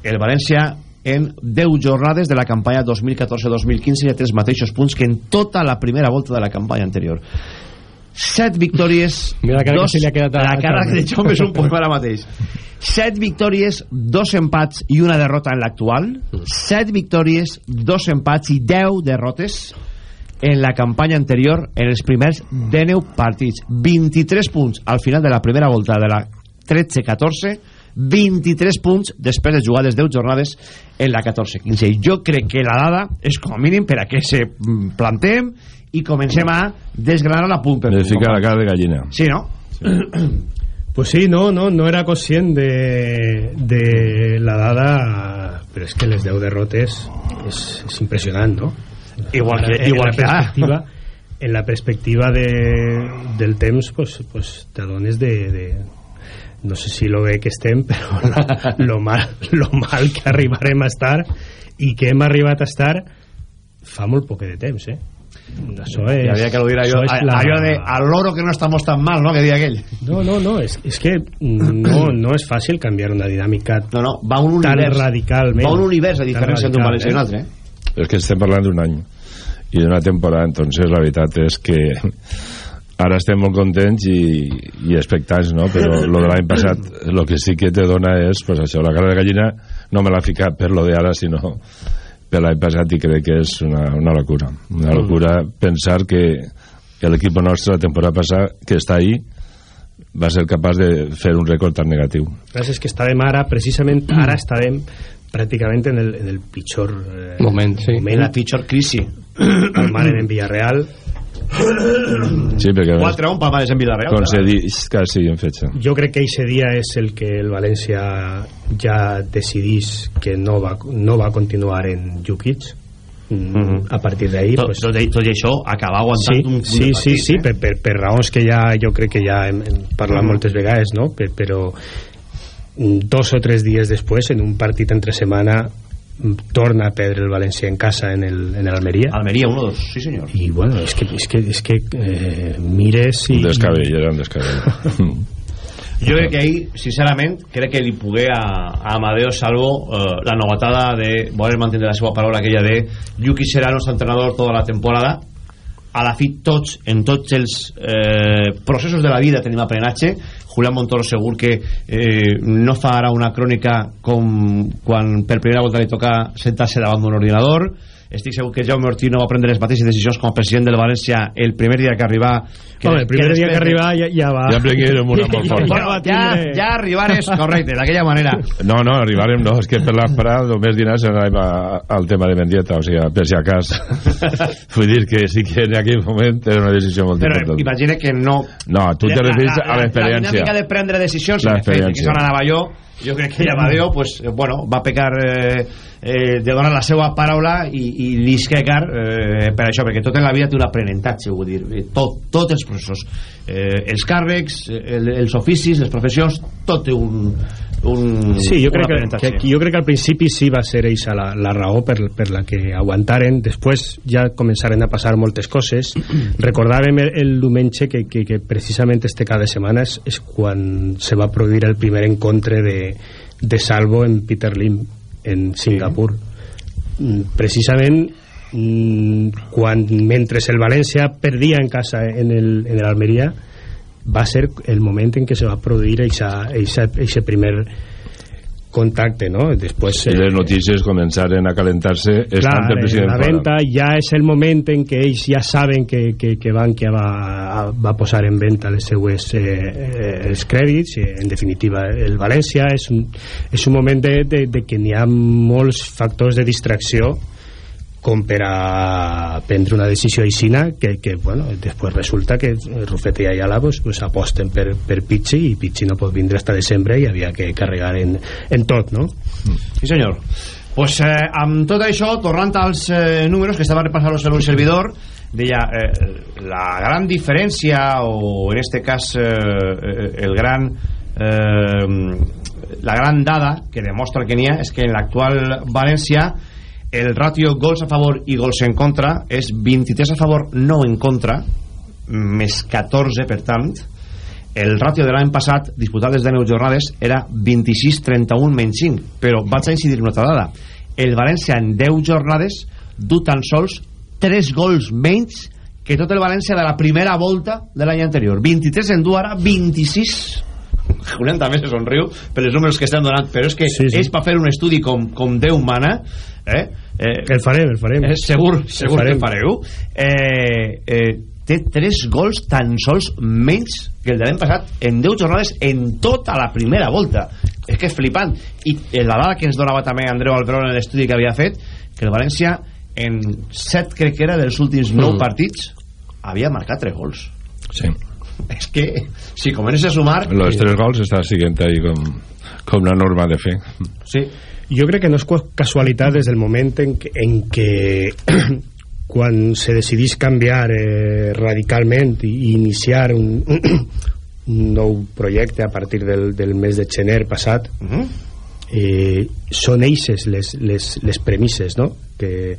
El València en 10 jornades de la campanya 2014-2015 ja té els mateixos punts que en tota la primera volta de la campanya anterior. 7 victòries... Mira la cara que dos, se li ha quedat a- La cara Carme. de Jaume és un poema ara mateix. 7 victòries, 2 empats i una derrota en l'actual. 7 victòries, 2 empats i 10 derrotes en la campanya anterior en els primers 19 partits 23 punts al final de la primera volta de la 13-14 23 punts després de jugar les 10 jornades en la 14-15 i jo crec que la dada és com a mínim per a que se mm, plantem i comencem a desgranar la punt per Me punt. fica la cara de gallina. Sí, no? Pues sí, no, no, no era conscient de, de la dada, però és que les 10 derrotes és, és impressionant, no? Igual que- en igual la que perspectiva, en la perspectiva de, del temps, pues, pues t'adones de, de, no sé si lo bé que estem, però lo, lo, mal, lo mal que arribarem a estar i que hem arribat a estar fa molt poc de temps, eh? És, I havia que ho dir allò, això és la- allò de al loro que no estamos tan mal, no? Que dia aquell. No, no, no, és, és que no, no és fàcil canviar una dinàmica no, no, va un tan univers. radicalment. Va un univers Tan diferència d'un València i un altre, eh? Es que estem parlant d'un any i d'una temporada, entonces la veritat és que ara estem molt contents i, i expectants, no? Però lo de l'any passat, lo que sí que te dona és, pues això, la cara de gallina no me l'ha ficat per lo de ara, sinó per l'any passat i crec que és una, una locura. Una locura pensar que l'equip nostre la temporada passada, que està ahí, va ser capaç de fer un rècord tan negatiu. Gràcies que estàvem ara, precisament ara estàvem pràcticament en el, en el pitjor eh, Moment, sí. moment, En la pitjor crisi. Palmaren en Villarreal Sí, perquè 4 a 1 Palmares en Villarreal. concedís quasi en fetge. jo crec que aquest dia és el que el València ja decidís que no va, no va continuar en Jukic mm a partir d'ahir Tot, pues, tot, i- tot i això, acabar aguantant sí, un sí, de sí, partit, sí, eh? per, per, per raons que ja jo crec que ja hem, hem parlat Mhm. moltes vegades no? per, però mm, dos o tres dies després en un partit entre setmana mm, torna a perdre el València en casa en el, en el Almeria Almeria 1-2, sí senyor. i bueno, és que, és que, és que eh, mires i... Un descabell, era un descabell. Jo crec que ahir, sincerament, crec que li pogué a, a Amadeo Salvo eh, la novatada de voler mantenir la seva paraula aquella de Yuki serà el nostre entrenador tota la temporada a la fi tots, en tots els eh, processos de la vida tenim aprenatge Julián Montoro segur que eh, no fa ara una crònica com quan per primera volta li toca sentar-se davant d'un ordinador estic segur que Jaume Ortí no va prendre les mateixes decisions com a president del València el primer dia que arribà que, Home, el primer dia que després de- arriba ja, ja va... Ja prenguérem una molt forta. Bueno, ja, ja arribar és correcte, d'aquella manera. No, no, arribarem no, és que per l'esperar només dinars anàvem a- al tema de Mendieta, o sigui, per si a cas. Vull dir que sí que en aquell moment era una decisió molt Però important. imagina que no... No, tu te La- referis la- a la- l'experiència. La dinàmica de prendre decisions, La en efecte, que on anava jo, jo crec que Amadeo, pues, eh, bueno, va pecar eh, eh, de donar la seva paraula i, i discrecar eh, per això, perquè tot en la vida té un aprenentatge, vull dir, eh, tot, tots els processos, eh, els càrrecs, el, els oficis, les professions, tot té un, un, Sí, jo un crec, que, que, jo crec que al principi sí va ser eixa la, la raó per, per la que aguantaren. Després ja començaren a passar moltes coses. Recordàvem el, el diumenge que, que, que precisament este cada setmana és, és quan se va produir el primer encontre de, de Salvo en Peter Lim en Singapur. Mm, precisament mm, quan mentre el València perdia en casa en el, en va ser el moment en què se va produir aquest primer contacte, no? Després... I les notícies començaren a calentar-se estant el eh, president la fora. venda ja és el moment en què ells ja saben que, que, que Bankia va, va posar en venda les seues eh, eh, els crèdits eh, en definitiva el València és un, és un moment de, de, de que n'hi ha molts factors de distracció com per a prendre una decisió aixina que, que bueno, després resulta que Rufet i Ayala pues, pues, aposten per, per Pichi i Pichi no pot vindre hasta desembre i havia que carregar en, en tot no? Sí senyor pues, eh, amb tot això, tornant als eh, números que estava repassant el un servidor deia, eh, la gran diferència o en este cas eh, eh, el gran eh, la gran dada que demostra que n'hi ha és que en l'actual València el ratio gols a favor i gols en contra és 23 a favor, no en contra més 14 per tant. El ratio de l'any passat disputat des de 9 jornades era 26-31 menys 5 però vaig a incidir una altra dada. El València en 10 jornades du tan sols 3 gols menys que tot el València de la primera volta de l'any anterior. 23 en du ara 26 Julián també se somriu per els números que estan donant però és que sí, sí. és per fer un estudi com, com Déu mana eh? Eh, el farem, el farem eh, segur, segur el que el fareu eh, eh, té 3 gols tan sols menys que el de l'any passat en 10 jornades en tota la primera volta és que és flipant i la dada que ens donava també Andreu Alberón en l'estudi que havia fet que el València en 7 crec que era dels últims 9 Mm. partits havia marcat 3 gols Sí. És que si comences a sumar Los tres gols està siguent ahí com, com la norma de fe. Sí. Jo crec que no és casualitat des del moment en que, en que quan se decidís canviar eh, radicalment i, i iniciar un, un nou projecte a partir del, del mes de gener passat uh -huh. Eh, són eixes les, les, les premisses no? que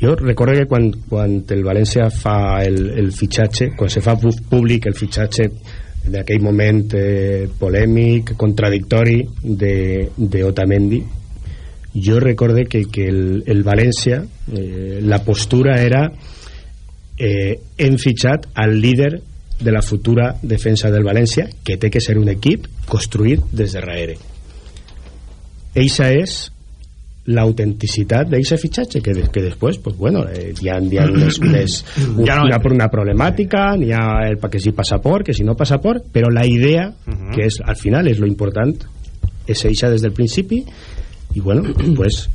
jo recordo que quan, quan el València fa el, el fitxatge quan se fa públic el fitxatge d'aquell moment eh, polèmic, contradictori de, de Otamendi jo recorde que, que el, el València eh, la postura era eh, hem fitxat al líder de la futura defensa del València que té que ser un equip construït des de darrere eixa és l'autenticitat d'aquest fitxatge que, de, que després pues, bueno, eh, hi ha, hi ha unes, unes, un, Ja no- una, una problemàtica n'hi ha el que si passaport que si no passaport però la idea que és al final és lo important és eixa des del principi i bueno, pues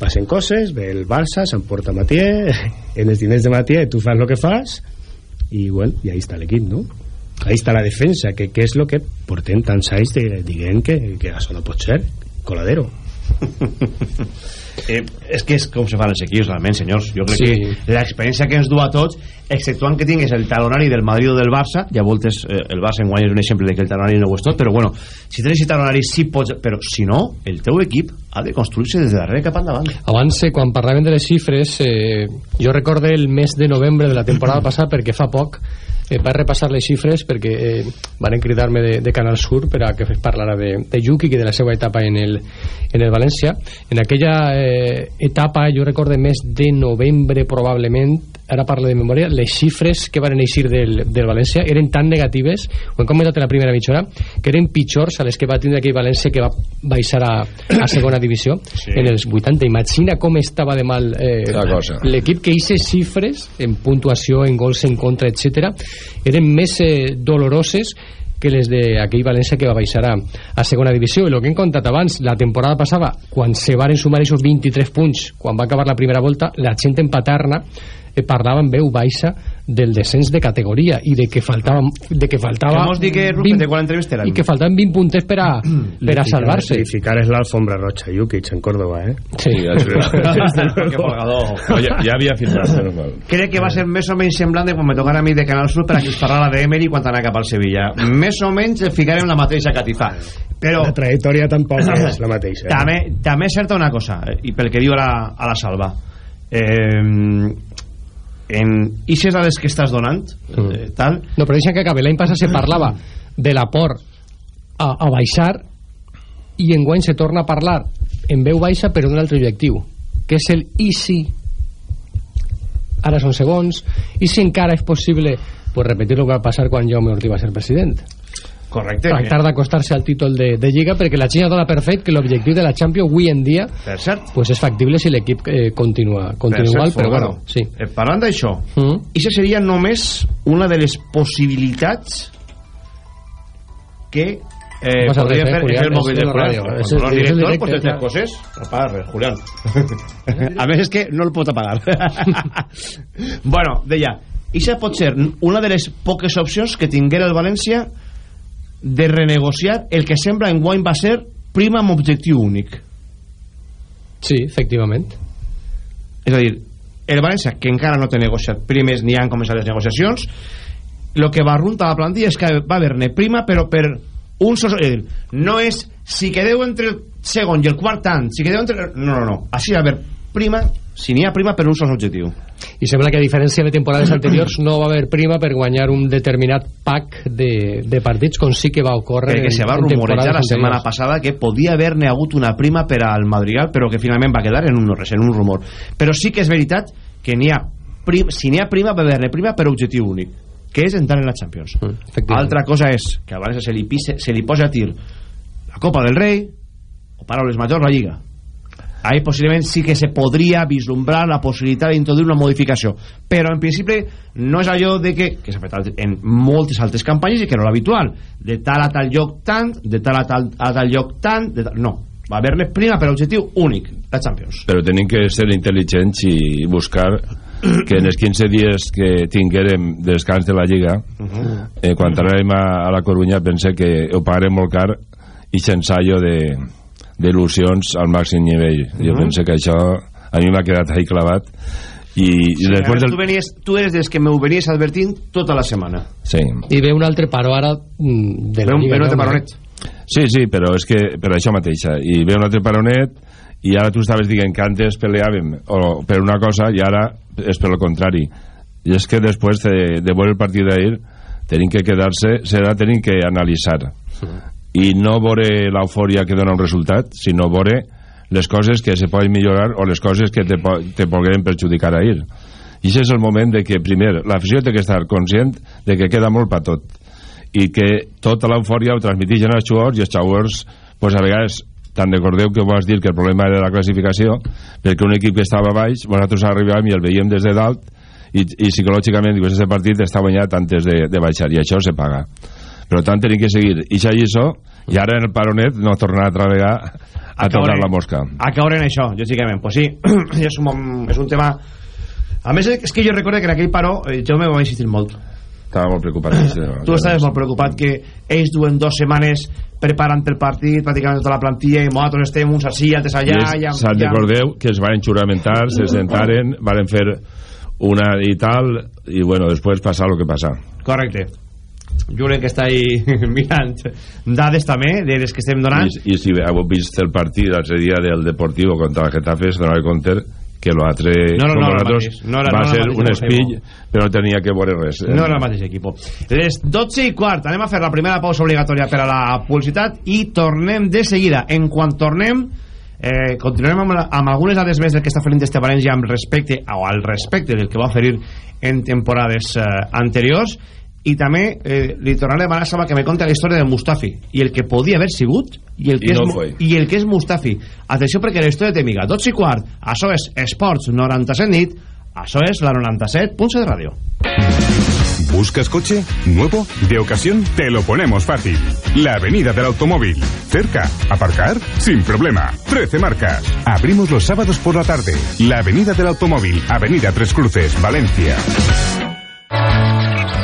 passen coses, ve el Barça s'emporta Matié, en els diners de Matié tu fas el que fas i bueno, i ahí està l'equip, no? ahí està la defensa, que, que és el que portem tants anys de, dient que, que això no pot ser coladero eh, és que és com se fan els equips realment senyors jo crec Sí. que l'experiència que ens du a tots exceptuant que tingues el talonari del Madrid o del Barça i a voltes eh, el Barça en guany és un exemple de que el talonari no ho és tot però bueno, si tens el talonari sí pots però si no, el teu equip ha de construir-se des de darrere cap endavant Abans, eh, quan parlaven de les xifres, eh, jo recorde el mes de novembre de la temporada passada, perquè fa poc eh, vaig repassar les xifres perquè eh, van cridar-me de, de Canal Sur per a que parlara de, de Yuki i de la seva etapa en el, en el València. En aquella eh, etapa, jo recorde mes de novembre probablement, ara parlo de memòria, les xifres que van eixir del, del València eren tan negatives, ho hem comentat en la primera mitja hora, que eren pitjors a les que va tindre aquell València que va baixar a, a segona divisió Sí. en els 80. Imagina com estava de mal eh, l'equip que hice xifres en puntuació, en gols en contra, etc eren més eh, doloroses que les d'aquell València que va baixar a, a segona divisió i el que hem contat abans, la temporada passava quan se varen sumar aquests 23 punts quan va acabar la primera volta, la gent en Paterna eh, parlava en veu baixa del descens de categoria i de que faltava de que faltava que Rufet de qual entrevista era i que faltaven 20 puntets per a, per a salvar-se li ficares l'alfombra roja Jukic en Córdoba eh? sí. És que polgador No, ja, ja havia mal. crec que va ser més o menys semblant de quan me tocara a mi de Canal Sur per a que us parlara d'Emery quan anava cap al Sevilla més o menys el ficarem la mateixa catifà però la trajectòria tampoc és la mateixa. Eh? també, també és certa una cosa, i pel que diu a la, a la Salva. Eh, en ixes dades que estàs donant, eh, tal... No, però deixa que acabe. L'any passat se parlava de l'aport a, a baixar i enguany se torna a parlar en veu baixa però d'un altre objectiu, que és el i si ara són segons, i si encara és possible pues, repetir el que va passar quan Jaume Ortí va ser president. Correcte. Tractar d'acostar-se al títol de, de Lliga perquè la Xina dona per fet que l'objectiu de la Champions avui en dia Per cert. pues és factible si l'equip eh, continua, continua Per igual, cert, però Folgado, bueno, sí. eh, parlant d'això, Mm. això seria només una de les possibilitats que eh, podria res, eh, fer és el és de Julián. és el el- és el director pot fer clar. coses, no paga res, Julián. A més és que no el pot apagar. bueno, deia, això pot ser una de les poques opcions que tinguera el València de renegociar el que sembla en guany va ser prima amb objectiu únic. Sí, efectivament. És a dir, el València, que encara no té negociat primes ni han començat les negociacions, el que va runtar la plantilla és que va haver-ne prima, però per un sol... És dir, no és si quedeu entre el segon i el quart any, si quedeu entre... No, no, no. Així va haver prima, si n'hi ha prima per un sol objectiu. I sembla que a diferència de temporades anteriors no va haver prima per guanyar un determinat pack de, de partits com sí que va ocórrer Perquè en, se va rumorejar la setmana passada que podia haver-ne hagut una prima per al Madrigal, però que finalment va quedar en un no res, en un rumor. Però sí que és veritat que n'hi ha prim, si n'hi ha prima, va haver-ne prima per objectiu únic, que és entrar en la Champions. Mm, Altra cosa és que al València se li, pise, se li posa a tir la Copa del Rei o paraules majors, la Lliga. Ahí possiblement sí que se podria vislumbrar la possibilitat d'introduir una modificació però en principi no és allò de que, que s'ha fet en moltes altres campanyes i que no l'habitual. De tal a tal lloc tant de tal a tal, a tal lloc tant de tal, no, va haver-ne prima per objectiu únic la Champions. Però tenim que ser intel·ligents i buscar que en els 15 dies que tinguérem de descans de la Lliga eh, quan anàvem a, a la Corunya pense que ho pagarem molt car i sense allò de d'il·lusions al màxim nivell jo Mhm. pense que això a mi m'ha quedat ahí clavat i, i sí, després tu, del... venies, tu eres dels que m'ho venies advertint tota la setmana Sí. I ve un altre paro ara mm, de la Ve un- Lliga. ve un altre paronet. Sí, sí, però és que per això mateixa i ve un altre paronet i ara tu estaves dient que antes peleàvem o per una cosa i ara és per lo contrari i és que després de, de veure el partit d'ahir tenim que quedar-se serà tenim que analitzar i no veure l'eufòria que dona un resultat sinó veure les coses que se poden millorar o les coses que te, te pogueren perjudicar ahir i això és el moment de que primer l'afició té que estar conscient de que queda molt per tot i que tota l'eufòria ho transmiteixen als jugadors i els jugadors pues, a vegades te'n recordeu que vas dir que el problema era la classificació perquè un equip que estava baix nosaltres arribàvem i el veiem des de dalt i, i psicològicament dius, aquest partit està guanyat antes de, de baixar i això se paga per tant tenim que seguir i això i ara en el paronet no tornar a travegar a tocar la mosca. a caure en això, lògicament pues sí, és un, és un tema a més és que jo recordo que en aquell paró eh, jo me va insistir molt. Estava molt preocupat tu estaves molt preocupat que ells duen dues setmanes preparant el partit pràcticament tota la plantilla i nosaltres estem uns així, altres allà I ja, és- ja... recordeu que es van juramentar, se sentaren, van fer una i tal, i bueno, després passar el que passa. correcte Julen que està ahí mirant dades també de les que estem donant I, I si heu vist el partit l'altre dia del Deportivo contra el Getafe, es donava compte que l'altre No, no, no nosaltres, mateix. No era- va no ser un espill, però no tenia que veure res. No era el mateix equip. Les 12 i quart, anem a fer la primera pausa obligatòria per a la publicitat i tornem de seguida. En quan tornem, eh, continuarem amb, la- amb algunes dades més del que està fent este València amb respecte, o al respecte del que va oferir en temporades eh, anteriors i també eh, li tornaré a demanar a Salva que me conti la història de Mustafi i el que podia haver sigut i el I que, no és, foi. i el que és Mustafi atenció perquè la història té miga 12 i quart, això és Esports 97 nit això és la 97 punts de ràdio ¿Buscas coche? ¿Nuevo? ¿De ocasión? Te lo ponemos fácil. La Avenida del Automóvil. Cerca. ¿Aparcar? Sin problema. 13 marcas. Abrimos los sábados por la tarde. La Avenida del Automóvil. Avenida Tres Cruces, Valencia.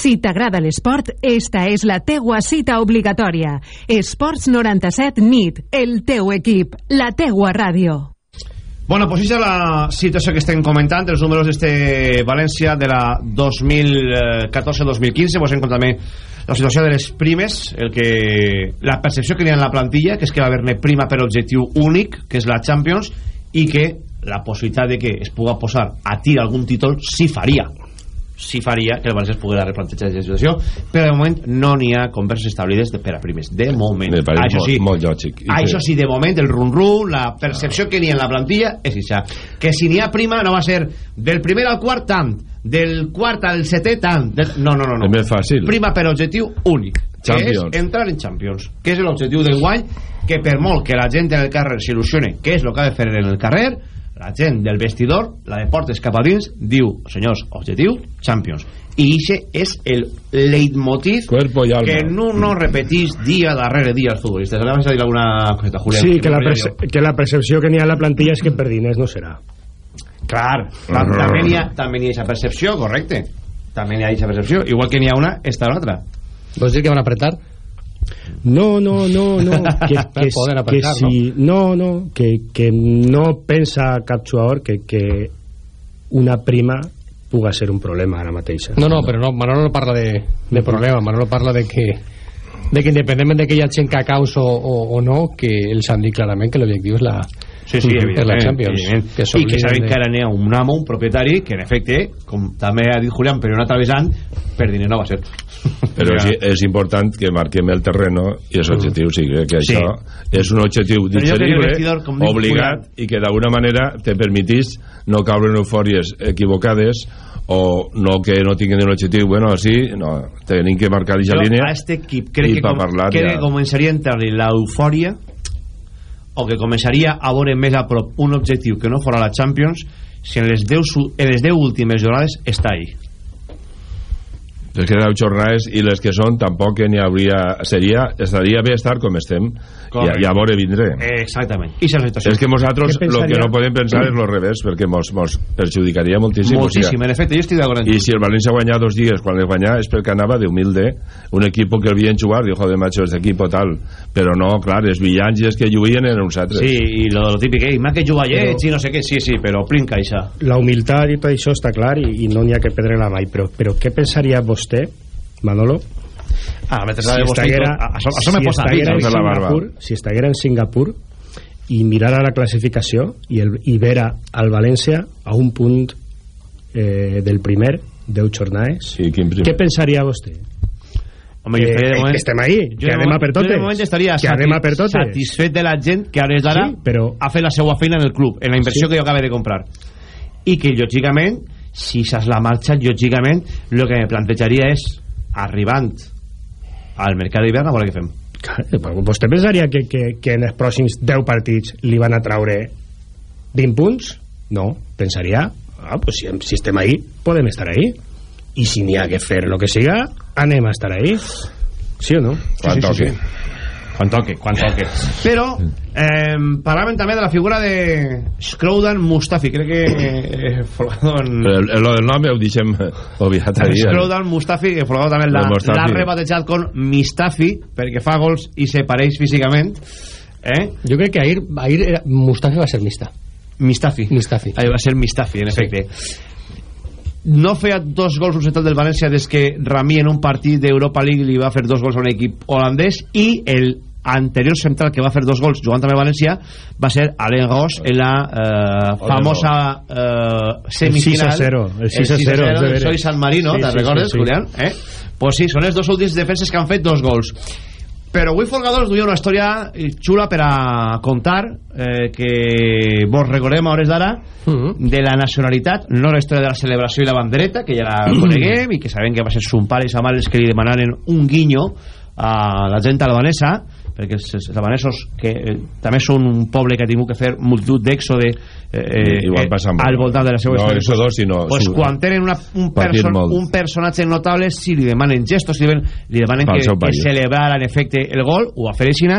Si t'agrada l'esport, esta és la teua cita obligatòria. Esports 97 NIT, el teu equip, la teua ràdio. Bueno, pues esa és la situació que estem comentant, els números d'este València de la 2014-2015, pues també la situació de les primes, el que, la percepció que hi ha en la plantilla, que és que va haver-ne prima per objectiu únic, que és la Champions, i que la possibilitat de que es puga posar a tir algun títol sí faria sí faria que el València es pogués replantejar aquesta situació però de moment no n'hi ha converses establides de, per a primers, de moment Me pareix això sí, molt, molt lògic. I això que- sí, de moment el run-run la percepció que n'hi ha en la plantilla és això que si n'hi ha prima no va ser del primer al quart tant del quart al setè tant del... no, no, no, no. És més fàcil. prima per objectiu únic que Champions. és entrar en Champions que és l'objectiu del guany que per molt que la gent en el carrer s'il·lusione que és el que ha de fer en el carrer la gent del vestidor, la de portes cap a dins diu, senyors, objectiu Champions i ixe és el leitmotiv que no, no repetís dia darrere dia els futbolistes ara vas a dir alguna coseta, Julián Sí, que la, perce jo. que la percepció que n'hi ha en la plantilla és que per diners no serà. clar, clar Mhm. també n'hi ha també n'hi ha aquesta percepció, correcte també n'hi ha aquesta percepció, igual que n'hi ha una està l'altra Vols dir que van a apretar? No, no, no, no. Que, que, que si, no, no, que, que no pensa cap jugador que, que una prima puga ser un problema ara mateixa. No, no, però no, Manolo no parla de, de problema, Manolo parla de que de que independentment de que hi hagi cacaus o, o, o no, que ells han dit clarament que l'objectiu és la, Sí, sí, evidentment, Champions. evidentment. Que I que saben de- que ara n'hi ha un amo, un propietari, que en efecte, com també ha dit Julián, però no travessant, per diner no va ser. Però és, és important que marquem el terreno i els objectius, sí, que Sí. això és un objectiu digerible, obligat, i que d'alguna manera te permetís no caure en eufòries equivocades o no que no tinguin un objectiu, bueno, sí, no, tenim que marcar aquesta Jo línia a este equip crec i que, com, parlar crec ja. que començaria a entrar-li l'eufòria o que començaria a veure més a prop un objectiu que no fora la Champions si en les 10, su- en les 10 últimes jornades està ahí les que 10 jornades i les que són tampoc n'hi hauria seria, estaria bé estar com estem. I, Correcte. i a veure vindré. Exactament. I és la és que nosaltres el que no podem pensar és lo revés perquè mos, mos perjudicaria moltíssim o moltíssim, sigui, en efecte, jo estic d'acord i si el València guanyà dos dies quan el guanyà és perquè anava d'humilde un equip que el veien jugar diu joder macho este equipo tal però no, clar, els villans i els que lluïen eren uns altres. Sí, i lo, lo típic, eh, más que juga Però- lleig i no sé què, sí, sí, però plinca això. La humilitat i tot això està clar i, i no n'hi ha que perdre-la mai, però, però què pensaria vostè, Manolo, Ah, mentre si de estaguera, a- això, això me si posa a estaguera en fer la barba. Singapur, si estaguera en Singapur i mirara la classificació i, el, i vera al València a un punt eh, del primer 10 jornades sí, què pensaria vostè? Home, jo que, de moment- que estem ahí, Jo que anem a per Jo totes de moment estaria que anem a per totes satisfet de la gent que ara és d'ara Sí, però- ha fet la seva feina en el club, en la inversió Sí. que jo acabé de comprar. I que, lògicament, si s'has la marxa, lògicament, el que me plantejaria és, arribant al mercat d'hivern, a veure què fem. vostè pensaria que, que, que en els pròxims 10 partits li van a traure 20 punts? No, pensaria ah, pues si, si estem ahí, podem estar ahí i si n'hi ha que fer el que siga anem a estar ahí sí o no? Quan toque. Quan toque, quan toque. Però eh, parlaven també de la figura de Scrowdan Mustafi, crec que eh, Folgado en... Però el, el, el nom ho deixem obviat a dir Scrowdan Mustafi, que Folgado també l'ha rebatejat con Mistafi, perquè fa gols i se pareix físicament. Eh? Jo crec que ahir, ahir era, Mustafi va ser mista. Mistafi. Mistafi. Ahí va ser Mistafi, en efecte. No feia dos gols un central del València des que Rami en un partit d'Europa League li va fer dos gols a un equip holandès i el anterior central que va fer dos gols jugant també a València va ser Alain Ross en la eh, famosa eh, semifinal El 6 a 0, el 6 a 0, del de veres. Soy San Marino, Sí, ¿te sí, recordes, sí, sí. Julián? Eh? pues sí, són els dos últims defenses que han fet dos gols però avui Folgador duia una història xula per a contar eh, que vos recordem a hores d'ara de la nacionalitat no la història de la celebració i la bandereta que ja la coneguem i que sabem que va ser son pare i sa mare els que li demanaren un guinyo a la gent albanesa perquè els, els albanesos que eh, també són un poble que ha tingut que fer multitud d'èxode eh, eh, Igual passa amb- al voltant de la seva No, història. eso dos, sinó- pues su- quan tenen una, un, person, molt. un personatge notable si li demanen gestos si li, demanen- li demanen Pel que, que celebrar en efecte el gol ho afereixin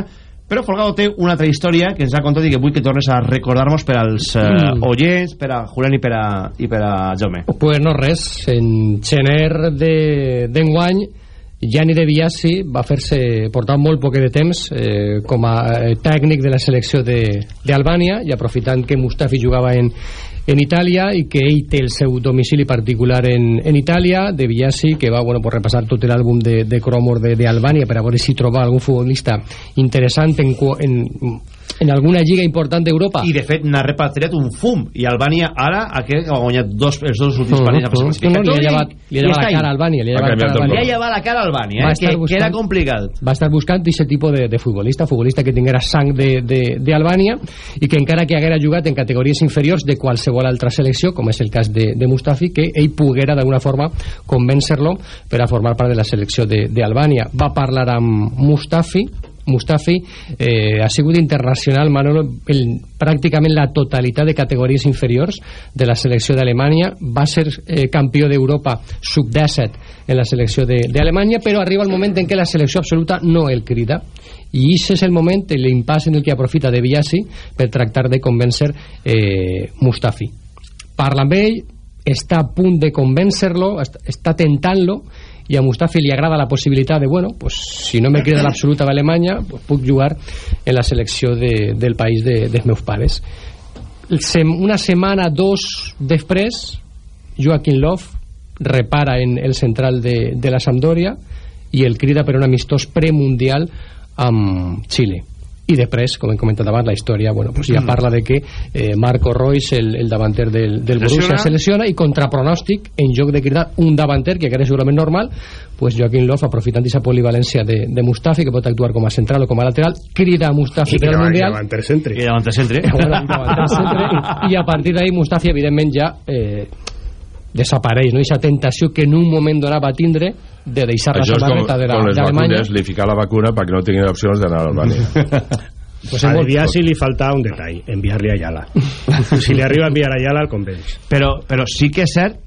però Folgado té una altra història que ens ha contat i que vull que tornes a recordar-nos per als eh, Mm. oients, per a Julián i per a, i per a Jaume. Pues no res, en gener de- d'enguany Gianni De Biasi va fer-se portar molt poc de temps eh, com a eh, tècnic de la selecció d'Albània i aprofitant que Mustafi jugava en, en Itàlia i que ell té el seu domicili particular en, en Itàlia De Biasi que va bueno, pues, repassar tot l'àlbum de, de cromos de- d'Albània per a veure si troba algun futbolista interessant en, en, en alguna lliga important d'Europa i de fet n'ha repatriat un fum i Albània ara ha, que ha guanyat dos, els dos últims Mhm, partits mhm. uh, No, no, li ha llevat- li ha llevat la cara a Albània, li ha llevat la cara a Albània. la cara a Albània eh? que, que buscant- era complicat va estar buscant aquest tipus de, de futbolista, futbolista que tinguera sang d'Albània i que encara que haguera jugat en categories inferiors de qualsevol altra selecció, com és el cas de, de Mustafi, que ell poguera d'alguna forma convèncer-lo per a formar part de la selecció de- d'Albània. Va parlar amb Mustafi, Mustafi eh, ha sigut internacional Manolo, el, pràcticament la totalitat de categories inferiors de la selecció d'Alemanya. Va ser eh, campió d'Europa sub-17 en la selecció d'Alemanya però arriba el moment en què la selecció absoluta no el crida. I aquest és el moment, l'impàs en el que aprofita de Biasi per tractar de convèncer eh, Mustafi. Parla amb ell està a punt de convèncer-lo est- està tentant-lo i a Mustafi li agrada la possibilitat de, bueno, pues, si no me crida l'absoluta d'Alemanya, pues, puc jugar en la selecció de, del país de, dels meus pares. Sem, una setmana, dos després, Joaquim Löw repara en el central de, de la Sampdoria i el crida per un amistós premundial amb Xile i després, com hem comentat abans, la història bueno, pues ja Mm. parla de que eh, Marco Royce, el, el davanter del, del. Borussia, se lesiona i contra pronòstic, en lloc de cridar un davanter, que era segurament normal, pues Joaquim Löw, aprofitant aquesta polivalència de, de Mustafi, que pot actuar com a central o com a lateral, crida a Mustafi per al Mundial davanter centre. I davanter centre. bueno, davanter centre, i, i a partir d'ahí Mustafi evidentment ja eh, desapareix, no? Aquesta tentació que en un moment donat va tindre de deixar la Això és samarreta la- com les d'Alemanya vacunes, li ficar la vacuna perquè no tinguin opcions d'anar a Albània. Pues a Biasi li falta un detall, enviar-li a Yala. si li arriba a enviar a Yala, el convenç. però, però sí que és cert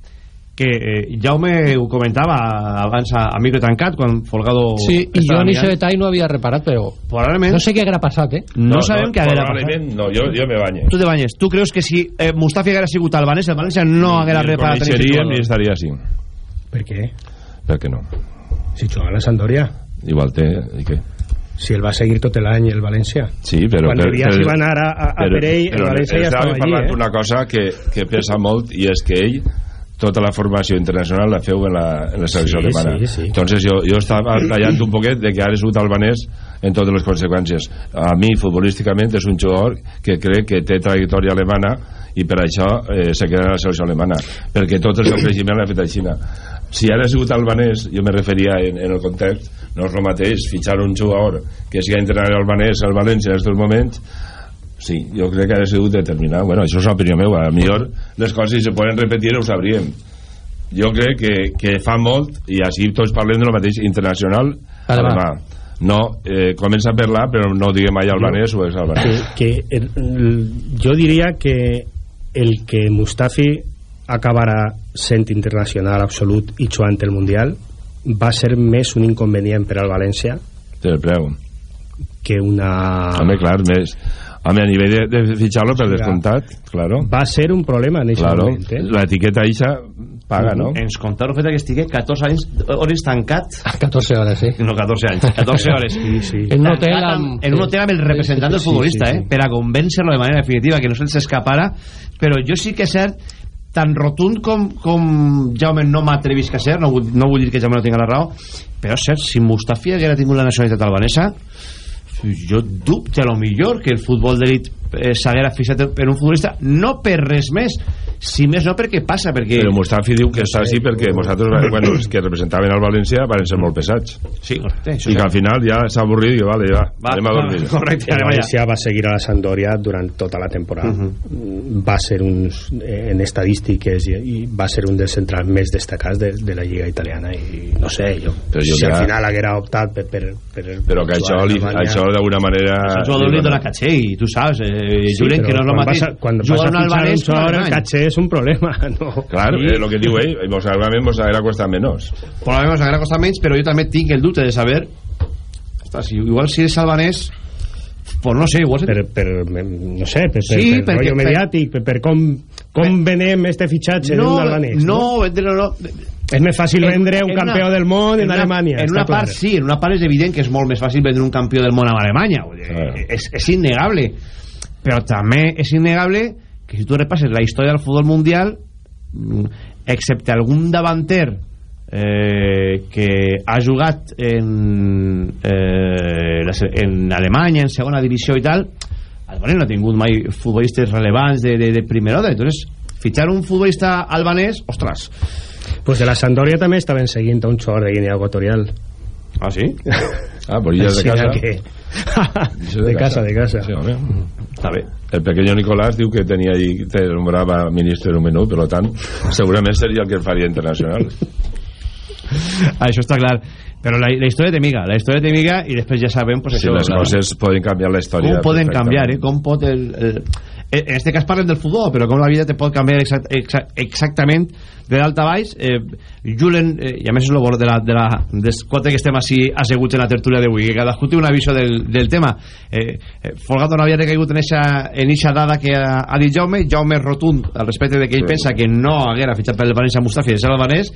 que eh, Jaume ho comentava abans a, a micro tancat quan Folgado Sí, i jo en aquest mirant. detall no havia reparat, però probablement no sé què haguera passat, eh? no, sabem què haguera passat No, jo, jo me banye. tu te banyes, tu creus que si eh, Mustafi haguera sigut albanès el València no haguera Ni el reparat coneixeríem jugador? ni estaria així. Per què? Per què no? Si juga a la Sampdoria. Igual té... I què? Si el va seguir tot l'any el València. Sí, però... Quan el Biasi va anar a, a, a per ell, el València ja estava allí, parlant eh? d'una cosa que, que pesa molt i és que ell tota la formació internacional la feu en la, en la selecció Sí, alemana. sí, sí. Entonces jo, jo estava tallant un poquet de que ara sigut albanès en totes les conseqüències. A mi, futbolísticament, és un jugador que crec que té trajectòria alemana i per això eh, se queda en la selecció alemana perquè tot el seu creixement l'ha fet a Xina si ara ha sigut albanès jo me referia en, en el context no és el mateix fitxar un jugador que siga entrenador albanès al València en aquests moments sí, jo crec que ha sigut determinant. Bueno, això és una opinió meva, a millor les coses si se poden repetir ho sabríem jo crec que, que fa molt i així tots parlem de lo mateix internacional Alemà. alemà. No, eh, comença a parlar però no diguem mai albanès o és albanès. Que, que el, jo diria que el que Mustafi acabara sent internacional absolut i jugant el Mundial va ser més un inconvenient per al València té el preu. que una... home, clar, més home, a nivell de, de fitxar-lo per descomptat claro, va ser un problema en aquest claro. moment eh? l'etiqueta eixa paga, no? ens comptar el fet que estigui 14 anys, hores tancat 14 hores, sí. no 14 anys, 14 hores sí, sí. En un hotel amb, en un hotel amb el representant del Sí, futbolista sí, sí. Eh? per a convèncer-lo de manera definitiva que no se'ls escapara però jo sí que és cert tan rotund com, com Jaume no m'atrevisc a ser no vull, no vull dir que Jaume no tinga la raó però és cert, si Mustafi haguera tingut la nacionalitat albanesa jo dubte a lo millor que el futbol d'elit eh, s'haguera fixat per un futbolista no per res més si més no perquè passa perquè... Però Mustafi diu que està així perquè nosaltres, bueno, els que representaven al València van ser molt pesats. Sí, correcte. I que al final ja s'ha avorrit i diu, vale, ja, va, anem a dormir. Correcte, el. València va seguir a la Sampdoria durant tota la temporada Mhm. va ser un, en estadístiques i, i va ser un dels centrals més destacats de, de la Lliga italiana i no sé, jo, Però jo si ja- al final haguera optat per, per, per Però que això, li, en això d'alguna manera... el jugador li dona caché i tu saps eh, Sí, Julen, però que no és el mateix vas a- quan jugar vas a un fitxar albanès un jugador, el caché és un problema no? Claro, Sí. eh, lo que diu ell, i mos, segurament mos haguera costat menys. probablement us haguera costat menys però jo també tinc el dubte de saber ostres, igual si és albanès pues no sé, igual per, per, no sé, per, per, Sí, per perquè- rotllo mediàtic, per, per com, com venem este fitxatge no, d'un albanès. no, vendre no, És més fàcil vendre un en una- campió del món en, una- Alemanya. En una clar. part sí, en una part és evident que és molt més fàcil vendre un campió del món a Alemanya. Dir, és, és innegable. Però també és innegable que si tu repasses la història del futbol mundial, excepte algun davanter eh, que ha jugat en, eh, en Alemanya, en segona divisió i tal, Albània no ha tingut mai futbolistes relevants de, de, de primer ordre. Entonces, fitxar un futbolista albanès, ostres, Pues de la Sampdoria també estaven seguint un jugador de Guinea Equatorial. Ah, sí? Ah, pues ja és de casa. que- de casa, de casa. Sí, home. Està bé. El pequeño Nicolás diu que tenia ahí, te nombrava ministre d'un menú, per tant, segurament seria el que el faria internacional. Això està clar. Però la, la història té miga, la història té miga i després ja sabem pues, Si això, les coses poden canviar la història. com poden canviar, eh? Com pot el, el, en este cas parlem del futbol, però com la vida te pot canviar exact, exact, exactament de dalt a baix. Eh, Julen, eh, i a més és el bo de la, de la des quatre que estem així asseguts en la tertúlia d'avui, que cadascú té una visió del, del tema. Eh, eh, Folgado no havia recaigut en eixa, en eixa dada que ha, ha dit Jaume, Jaume rotund al respecte de que ell Sí. pensa que no haguera fitxat per el València Mustafi de ser albanès,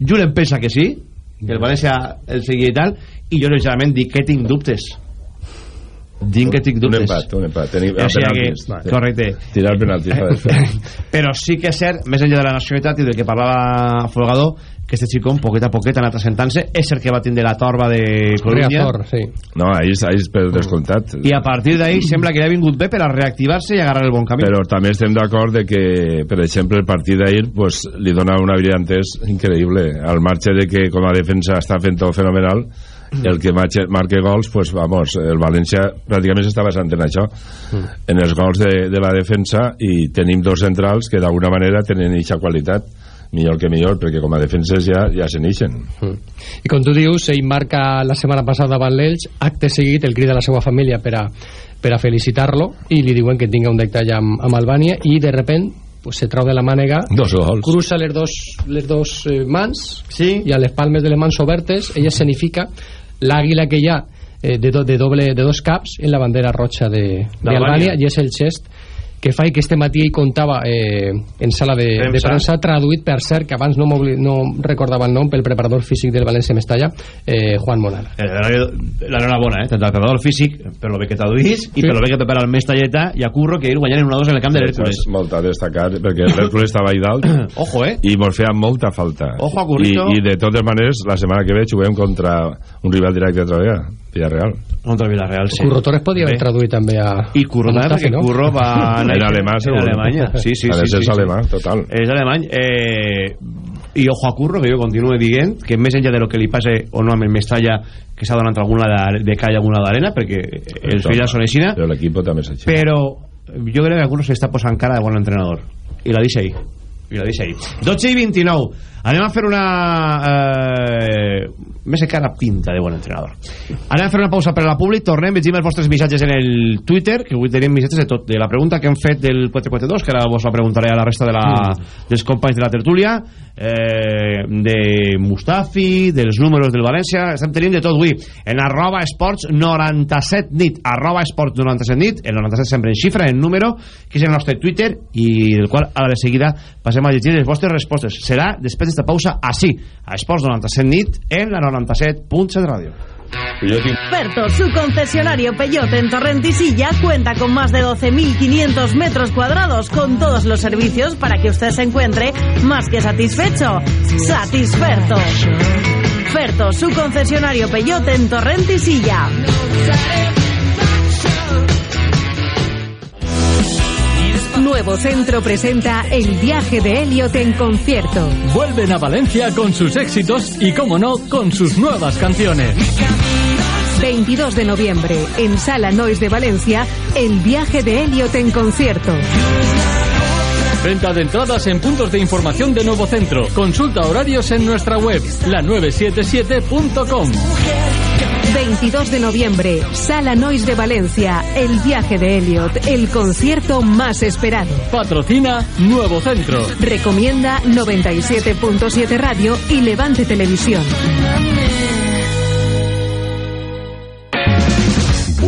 Julen pensa que sí, que el València el seguia i tal, i jo sincerament dic que tinc dubtes. Dic que tinc Un dubtes. empat, un empat. Tenim, O sigui que, penaltis. correcte. Tirar penaltis. fa desfer. Però sí que és cert, més enllà de la nacionalitat i del que parlava Folgador, que este xicón, poquet a poquet, ha anat assentant-se. És cert que va tindre la torba de Coruña. Sí. No, ahí, ahí és per descomptat. I a partir d'ahí sembla que ha vingut bé per a reactivar-se i agarrar el bon camí. Però també estem d'acord de que, per exemple, el partit d'ahir pues, li dona una brillantès increïble. Al marge de que com a defensa està fent tot fenomenal, el que marque, gols, pues, vamos, el València pràcticament s'està basant en això, en els gols de, de la defensa, i tenim dos centrals que d'alguna manera tenen eixa qualitat, millor que millor, perquè com a defenses ja, ja se n'ixen. I com tu dius, ell marca la setmana passada davant l'Elx, acte seguit el crida a la seva família per a, per a felicitar-lo i li diuen que tinga un detall amb, amb Albània i de repent pues, se trau de la mànega Dos gols. cruça les dos, les dos eh, mans sí. i a les palmes de les mans obertes ella escenifica l'àguila que hi ha eh, de, do, de, doble, de dos caps en la bandera roja de- d'Albània. i és el gest que fa i que este matí ell contava eh, en sala de premsa. de Premsa. traduït per cert que abans no, no recordava el nom pel preparador físic del València Mestalla eh, Juan Monada Eh, L'enhorabona, eh? Tant al preparador físic, per lo bé que traduís, i per lo bé que prepara el Mestalleta i a Curro, que ells guanyaren 1-2 en el camp de l'Hèrcules. És molt a destacar, perquè l'Hèrcules estava ahí dalt Ojo, eh? i mos feia molta falta. Ojo a I, Currito. I de totes maneres, la setmana que ve juguem contra un rival directe altra vegada, Villarreal. Contra Villarreal, sí. Curro Torres podia haver traduït també a I Curro a Mustafi, perquè no? Curro va... En néixer alemà, En segur. Alemanya, sí, sí. Ha de sí, ser sí, sí. alemà, total. És alemany. Eh, I ojo a Curro, que jo continuo dient que més enllà de lo que li passa o no amb el Mestalla, que s'ha donat alguna de, de calla alguna d'arena, perquè els fills són aixina, Però l'equip també és així. però jo crec que a Curro s'està posant cara de bon entrenador. I la deixa ahí. I la deixa ahí. 12 i 29. Anem a fer una... Eh, més encara pinta de bon entrenador. Anem a fer una pausa per a la públic, tornem, llegim els vostres missatges en el Twitter, que avui tenim missatges de tot, de la pregunta que hem fet del 442, que ara vos la preguntaré a la resta de la, dels companys de la tertúlia, eh, de Mustafi, dels números del València, estem tenint de tot avui. En arroba esports 97 nit, arroba esports 97 nit, el 97 sempre en xifra, en número, que és el nostre Twitter, i del qual a la de seguida passem a llegir les vostres respostes. Serà després d'esta pausa així, a Esports 97 nit, en la 97.7 Ràdio. Perto, su concesionario Peyote en Torrentisilla cuenta con más de 12.500 metros cuadrados con todos los servicios para que usted se encuentre más que satisfecho. Satisferto. Ferto, su concesionario Peyote en Torrentisilla. Nuevo Centro presenta el viaje de Elliot en concierto. Vuelven a Valencia con sus éxitos y, como no, con sus nuevas canciones. 22 de noviembre, en Sala Nois de Valencia, el viaje de Elliot en concierto. Venta de entradas en puntos de información de Nuevo Centro. Consulta horarios en nuestra web, la977.com. 22 de noviembre, Sala Nois de Valencia, el viaje de Elliot, el concierto más esperado. Patrocina Nuevo Centro. Recomienda 97.7 Radio y Levante Televisión.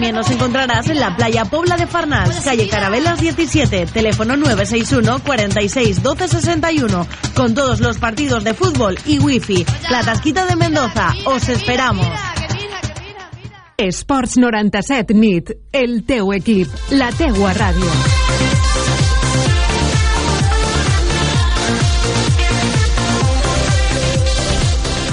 También nos encontrarás en la playa Pobla de Farnals, calle Carabelas 17, teléfono 961 46 12 61, con todos los partidos de fútbol y wifi. La Tasquita de Mendoza, os esperamos. Esports 97 nit, el teu equip, la teua ràdio.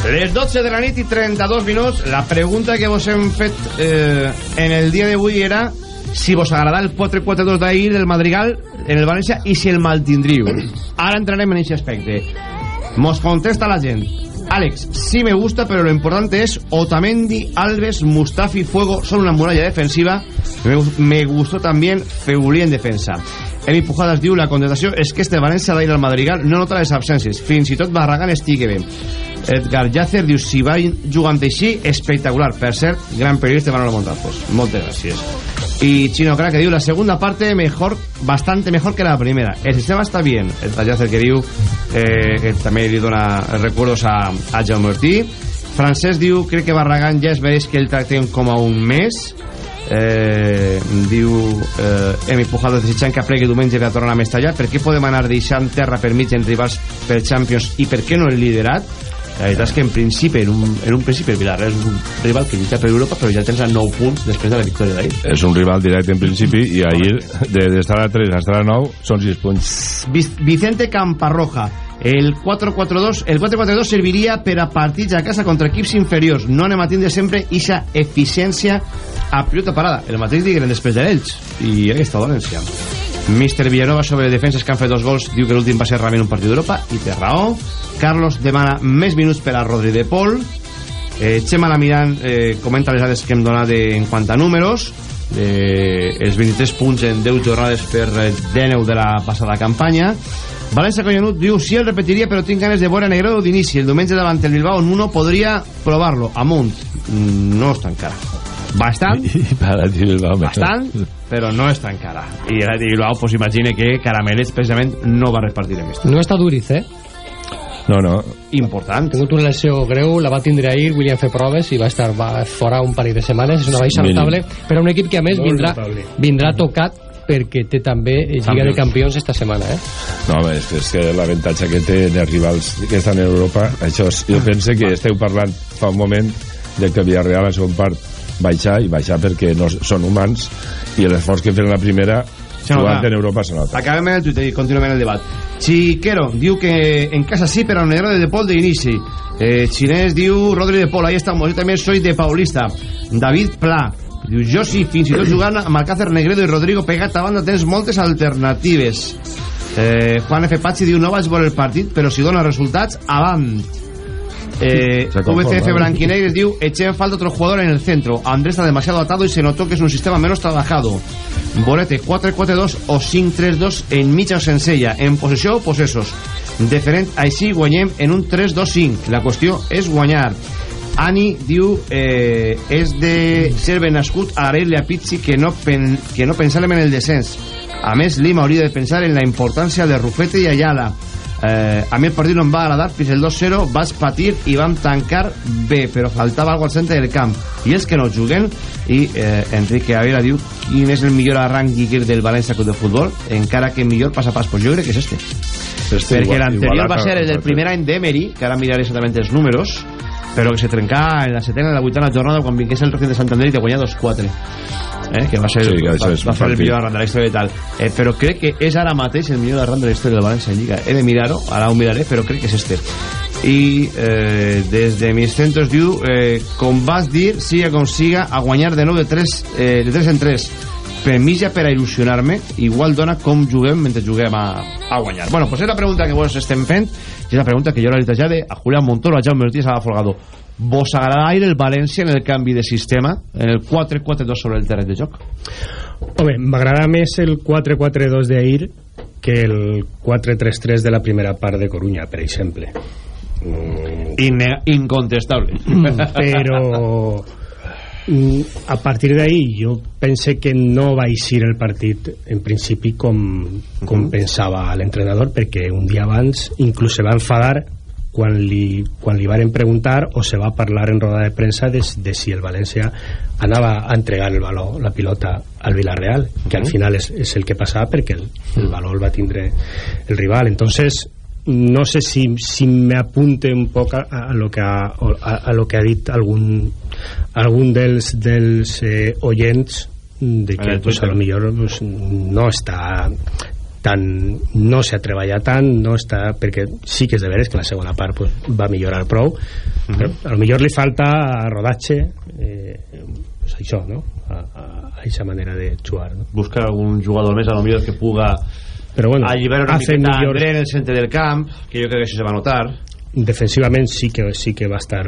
Les 12 de la nit i 32 minuts. La pregunta que vos hem fet eh, en el dia d'avui era si vos agrada el 4-4-2 d'ahir del Madrigal en el València i si el mantindríeu. Ara entrarem en aquest aspecte. Mos contesta la gent. Àlex, sí me gusta, pero lo importante es Otamendi, Alves, Mustafi, Fuego son una muralla defensiva. Me, me gustó también Feulí en defensa. Emi Pujadas diu la contestació és que este València d'ahir al Madrigal no nota les absències. Fins i tot Barragán estigui bé. Edgar Yacer diu si va jugant així, espectacular. Per cert, gran periodista Manolo Montazos. Moltes gràcies. Y Chino Crack que diu la segunda parte mejor, bastante mejor que la primera. El sistema está bien. Edgar Yacer que diu eh, que també li dona recuerdos a, a Jaume Ortí. Francesc diu crec que Barragán ja es que el tracten com a un mes eh, diu eh, Emi Pujado desitjant que aplegui diumenge per a tornar a Mestalla per què podem anar deixant terra per mig en rivals per Champions i per què no el liderat la veritat és que en principi en un, en un principi el Villarreal és un rival que lluita per Europa però ja tens a 9 punts després de la victòria d'ahir. És un rival directe en principi i ahir de- d'estar a 3 a estar a 9 són 6 punts. Vic- Vicente Camparroja el 4-4-2 el 4-4-2 serviria per a partits a casa contra equips inferiors no anem a tindre sempre ixa eficiència a pilota parada. El mateix digueren després d'ells i aquesta València Mister Villanova sobre defenses que han fet dos gols diu que l'últim va ser realment un partit d'Europa i té raó. Carlos demana més minuts per a Rodri de Pol. Eh, Xema Lamirant eh, comenta les dades que hem donat en quant a números. Eh, els 23 punts en 10 jornades per eh, 19 de la passada campanya. València Collonut diu si el repetiria però tinc ganes de veure Negredo d'inici. El diumenge davant el Bilbao Nuno podria provar-lo. Amunt Mm, no està encara bastant Para ti, Bilbao, bastant però no està encara i el Bilbao pues imagine que Carameles precisament no va repartir en No està Duriz, eh? No, no. Important. Ha tingut una lesió greu, la va tindre ahir, William fer proves i va estar va fora un parell de setmanes. És una baixa notable, però un equip que a més Molt vindrà, notable. vindrà tocat perquè té també Lliga de. Campions esta setmana, eh? No, home, és que, és que l'avantatge que tenen els rivals que estan en Europa, això és, jo pense que esteu parlant fa un moment de que Villarreal en segon part baixar i baixar perquè no són humans i l'esforç que en la primera jugant en Europa se nota. Acabem en el Twitter i continuem en el debat. Chiquero diu que en casa sí, però negro de, de Pol d'inici. Eh, Xinès diu Rodri de Pol, ahí estamos, yo también soy de Paulista. David Pla diu jo sí, fins i tot jugant amb Alcácer Negredo i Rodrigo pegat a banda tens moltes alternatives. Eh, Juan F. Pachi diu no vaig veure el partit, però si dona resultats, avant. Eh, VCF ¿no? Blanquinegres diu eché en falta otro jugador en el centro. Andrés está demasiado atado y se notó que es un sistema menos trabajado. Borete 4-4-2 o 5-3-2 en mitja o sencella. En possessió o possessos. Diferent així guanyem en un 3-2-5. La qüestió és guanyar. Ani diu eh, és de ser ben nascut a agrair-li a Pizzi que no, pen, que no pensàrem en el descens. A més, Lima hauria de pensar en la importància de Rufete i Ayala. Eh, a mi el partit no em va agradar fins el 2-0 vaig patir i vam tancar bé però faltava alguna al centre del camp. I els que no juguen i eh, Enrique Avera diu quin és el millor arranc del València Club de Futbol? Encara que millor passa pas pues jo crec que és este, este perquè l'anterior va ser el del primer any d'Emery que ara miraré exactament els números però que se trencà en la setena i la vuitena jornada quan vingués el Racing de Santander i te guanyà 2-4 eh? que va ser Sí, que va, va fer el millor arran de la història i tal. Eh, però crec que és ara mateix el millor arran de la història del València en Lliga. He de mirar-ho, ara ho miraré però crec que és este. I eh, des de mis centros diu eh, com vas dir, siga com siga a guanyar de nou de 3, eh, de 3 en 3 premissa per a il·lusionar-me igual dona com juguem mentre juguem a, a guanyar. Bueno, pues és la pregunta que vos estem fent i és la pregunta que jo l'he traslladé a Julián Montoro, a Jaume Ortiz, a Folgado. Vos agrada el València en el canvi de sistema en el 4-4-2 sobre el terreny de joc Home, m'agrada més el 4-4-2 d'ahir que el 4-3-3 de la primera part de Coruña, per exemple. Inne incontestable. Però mm, a partir d'ahí jo pense que no va eixir el partit en principi com, com pensava l'entrenador perquè un dia abans inclús se va enfadar quan li, quan li varen preguntar o se va parlar en roda de premsa de, de si el València anava a entregar el valor, la pilota al Villarreal que al Ujú. final és, és el que passava perquè el, el valor el va tindre el rival. Entonces no sé si, si me apunte un poc a, a, lo que ha, a, a lo que ha dit algun, algun dels, dels eh, oients de En que pues, a Twitter. lo millor pues, no està tan, no s'ha treballat tant no està, perquè sí que és de veres que la segona part pues, va millorar prou però a lo millor li falta rodatge eh, pues això no? a, a, a aquesta manera de jugar no? buscar algun jugador més a lo millor que puga però bueno, alliberar una miqueta millor- André en el centre del camp que jo crec que això se va notar defensivament sí que, sí que va estar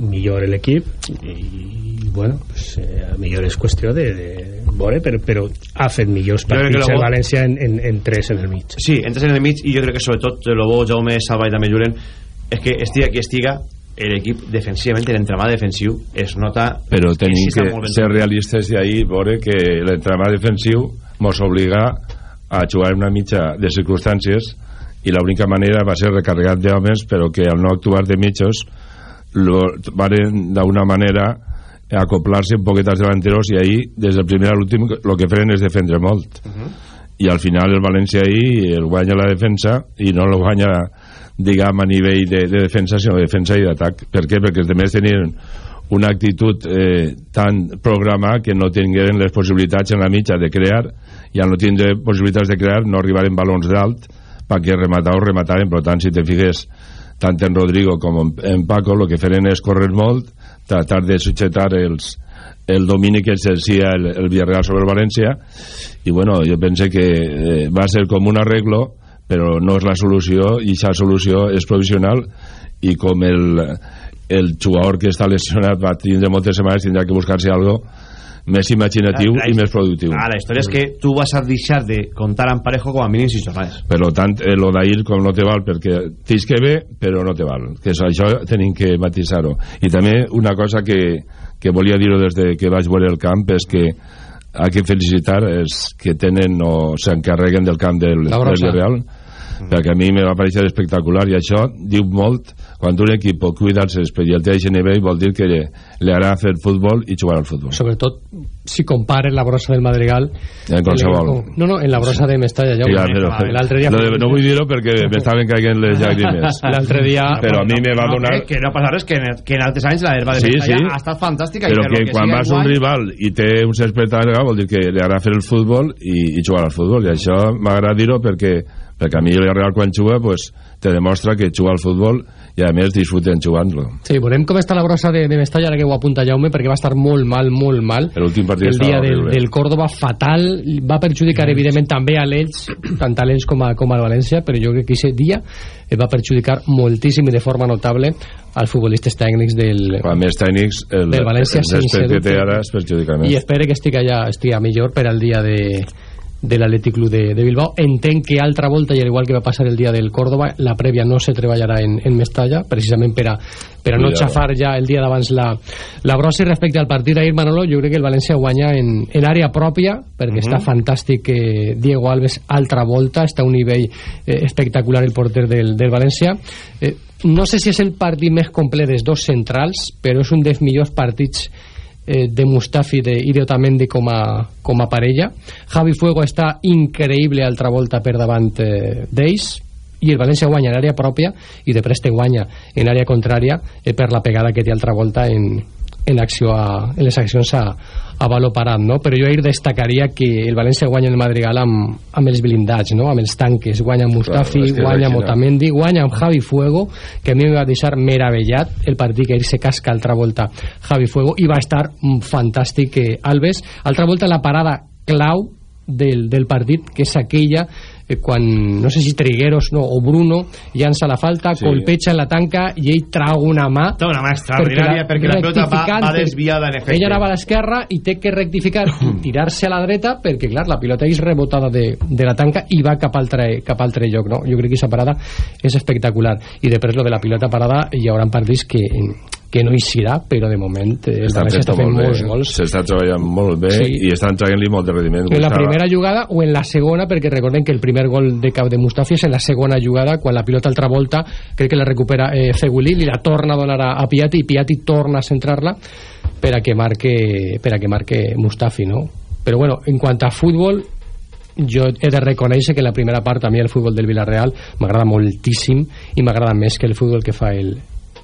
millor l'equip i bueno, pues, eh, a millor és qüestió de, de veure, però, però ha fet millors que partits el bo- València en, en, en tres en el mig. Sí, entres en el mig i jo crec que sobretot el bo Jaume Salva i també Julen és que estiga qui estiga l'equip defensivament, l'entramat defensiu es nota però tenim que ben ser realistes i ahir veure que l'entramat defensiu mos obliga a jugar una mitja de circumstàncies i l'única manera va ser recarregat d'homes però que al no actuar de mitjos lo, varen d'una manera acoplar-se un poquet als delanteros i ahir des del primer a l'últim el que feren és defendre molt. I al final el València ahir el guanya la defensa i no el guanya diguem a nivell de, de defensa sinó de defensa i d'atac. Per què? perquè els demés tenien una actitud eh, tan programada que no tingueren les possibilitats en la mitja de crear i al no tindre possibilitats de crear no arribaren balons d'alt perquè rematar o remataven. Per tant si te figues tant en Rodrigo com en, en Paco el que feren és córrer molt tratar de sujetar els, el domini que exercia el, el Villarreal sobre el València. I bueno, jo pense que eh, va ser com un arreglo però no és la solució i aquesta solució és provisional i com el, el jugador que està lesionat va tindre moltes setmanes tindrà que buscar-se algo més imaginatiu Ah, i més productiu. Ah, la història és que tu vas a deixar de comptar amb Parejo com a mínim 6 jornades per tant, eh, lo d'ahir com no te val perquè tens que bé, però no te val que això, això tenim que matisar-ho. I també una cosa que, que volia dir-ho des de que vaig veure el camp és que ha que felicitar és que tenen o s'encarreguen del camp del, La del. Villarreal perquè a mi me va pareixer espectacular i això diu molt quan un equip cuida el césped i el té a aquest nivell vol dir que le, le harà fer futbol i jugar al futbol. Sobretot si compares la brossa del Madrigal en qualsevol. No, no, en la brossa de Mestalla ja, Ja, però, l'altre dia de, no vull dir-ho perquè m'estaven caient les llàgrimes. L'altre dia- però a mi me va no, donar que, que no passa res, que, en- que en altres anys la herba de Sí, Mestalla sí. ha estat fantàstica però que que quan vas un enguany- rival i té un allargat vol dir que li harà fer el futbol i, i jugar al futbol. I això m'agrada dir-ho perquè, perquè a mi el Real quan juga pues, te demostra que juga al futbol i a més disfruten jugant-lo. Sí, veurem com està la brossa de, de Mestalla ara que ho apunta Jaume perquè va estar molt mal, molt mal. L'últim partit el dia estava del, del Córdoba fatal. Va perjudicar evidentment també a l'Ells tant a l'Ells com, a, com al València però jo crec que aquest dia eh, va perjudicar moltíssim i de forma notable als futbolistes tècnics del, a més tècnics el, del València el césped sense dubte. i espero que estigui ja estigui millor per al dia de de l'Atlètic Club de, de Bilbao. Entenc que altra volta, i al igual que va passar el dia del Córdoba, la prèvia no se treballarà en, en Mestalla, precisament per a, per a no xafar ja el dia d'abans la, la brossa. Respecte al partit d'ahir Manolo, jo crec que el València guanya en, en àrea pròpia, perquè Mhm. està fantàstic eh, Diego Alves altra volta, està a un nivell eh, espectacular el porter del, del València. Eh, no sé si és el partit més complet dels dos centrals, però és un dels millors partits eh, de Mustafi de, i d'Otamendi com, a, com a parella. Javi Fuego està increïble altra volta per davant eh, d'ells. I el València guanya en àrea pròpia i de preste guanya en àrea contrària eh, per la pegada que té altra volta en, en, acció a, en les accions a, a valor parat, no? però jo ahir destacaria que el València guanya el Madrigal amb, amb els blindats, no? amb els tanques guanya amb Mustafi, que guanya amb. Otamendi, guanya amb Javi Fuego que a mi em va deixar meravellat el partit que ahir se casca altra volta Javi Fuego i va estar fantàstic eh, Alves, altra volta la parada clau del, del partit que és aquella quan, no sé si Trigueros no, o Bruno llança la falta, Sí. colpeja en la tanca i ell trau una mà Té una mà extraordinària perquè la pelota va- va desviada, en efecte. ell anava a l'esquerra i té que rectificar i tirar-se a la dreta perquè clar, la pilota és rebotada de, de la tanca i va cap altre, cap altre lloc no? jo crec que aquesta parada és espectacular i després lo de la pilota parada hi haurà partits que, que no hi serà però de moment eh, està fent fent molt molts bé. gols S'està treballant molt bé Sí. i estan traient-li molt de rendiment. en la primera jugada o en la segona perquè recordem que el primer gol de cap de Mustafi és en la segona jugada quan la pilota altra volta crec que la recupera eh, Fegulil i la torna a donar a, a Piatti i Piatti torna a centrar-la per a que marque per a que marque Mustafi no? però bueno, en quant a futbol jo he de reconèixer que en la primera part a mi el futbol del Villarreal m'agrada moltíssim i m'agrada més que el futbol que fa el,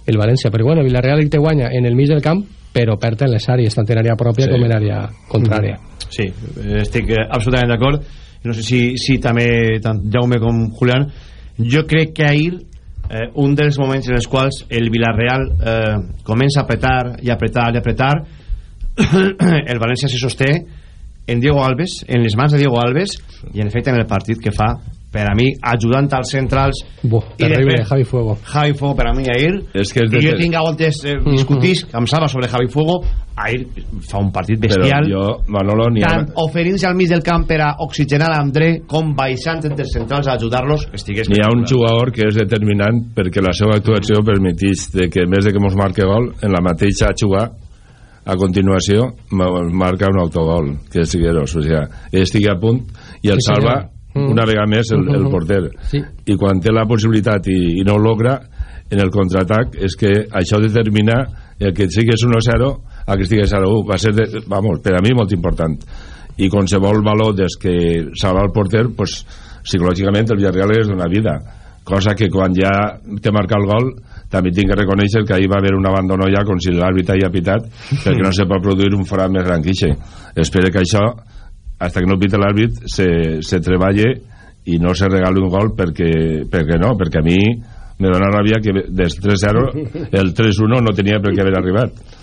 el València, però bueno, Villarreal el te guanya en el mig del camp, però perd en les àrees tant en àrea pròpia Sí. com en àrea contrària Sí, estic eh, absolutament d'acord. No sé si, si també tant Jaume com Julián. Jo crec que ahir eh, un dels moments en els quals el Villarreal eh, comença a apretar i apretar i apretar el València se sosté en Diego Alves, en les mans de Diego Alves i en efecte en el partit que fa per a mi ajudant als centrals i terrible, després- Javi Fuego. Javi Fuego per a mi ahir. És que és de- i jo tinc a voltes eh, discutís amb Saba sobre Javi Fuego. Ahir fa un partit bestial. Però jo, Manolo, ni tant oferint-se al mig del camp per a oxigenar André com baixant entre els centrals a ajudar-los estigués N'hi ha un jugador que és determinant perquè la seva actuació permetís de que, més de que mos marque gol, en la mateixa jugar a continuació marca un autogol, que és Figueros. O sigui, estigui a punt i el Sí, senyor. salva Mm. una vegada més el, el Mhm. porter. Sí. I quan té la possibilitat i, i no ho logra, en el contraatac, és que això determina el que sigues 1-0 a que estigués 0-1. Va ser, de, vamos, per a mi, molt important. I qualsevol valor des que salva el porter, pues, psicològicament el Villarreal és d'una vida cosa que quan ja te marca el gol també tinc que reconèixer que ahir va haver un abandono ja com si l'àrbitre hi ha pitat perquè no se pot produir un forat més gran que espero que això hasta que no pite l'àrbit se, se treballe i no se regale un gol perquè, perquè no, perquè a mi me dona ràbia que des 3-0 el 3-1 no tenia per què haver arribat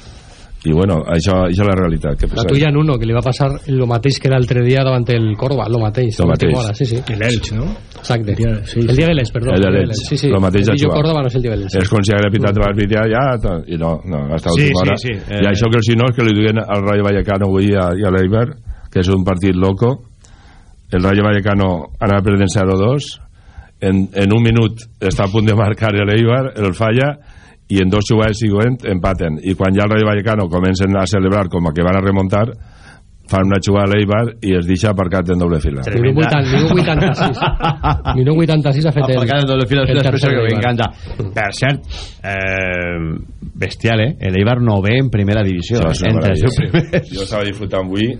i bueno, això, això és la realitat que La tuya en uno, que li va passar lo mateix que era l'altre dia davant el Córdoba, lo mateix. Lo mateix. hora, sí, sí. L'Elx, no? Exacte. El dia- sí, el sí. dia de l'Elx, perdó. el de dia l'Elx, Sí, sí. el mateix El. Córdoba no és el dia de l'Elx. és com si hagués pitat l'àrbit ja, ja i no, no, ha estat Sí, última hora. sí, sí, eh. i això que els sinós que li duien al Rayo Vallecano avui a, a l'Eibar que és un partit loco el Rayo Vallecano anava perdent 0-2 en, en un minut està a punt de marcar l'Eibar el falla i en dos jugades següents empaten i quan ja el Rayo Vallecano comencen a celebrar com a que van a remuntar fan una jugada a l'Eibar i es deixa aparcat en doble fila Minut 80, minut 86. Minut 86 ha fet el... Aparcat en doble fila, és el una expressió que m'encanta. Per cert, eh, bestial, eh? El Eibar no ve en primera divisió. Entre els seus primers. jo estava disfrutant avui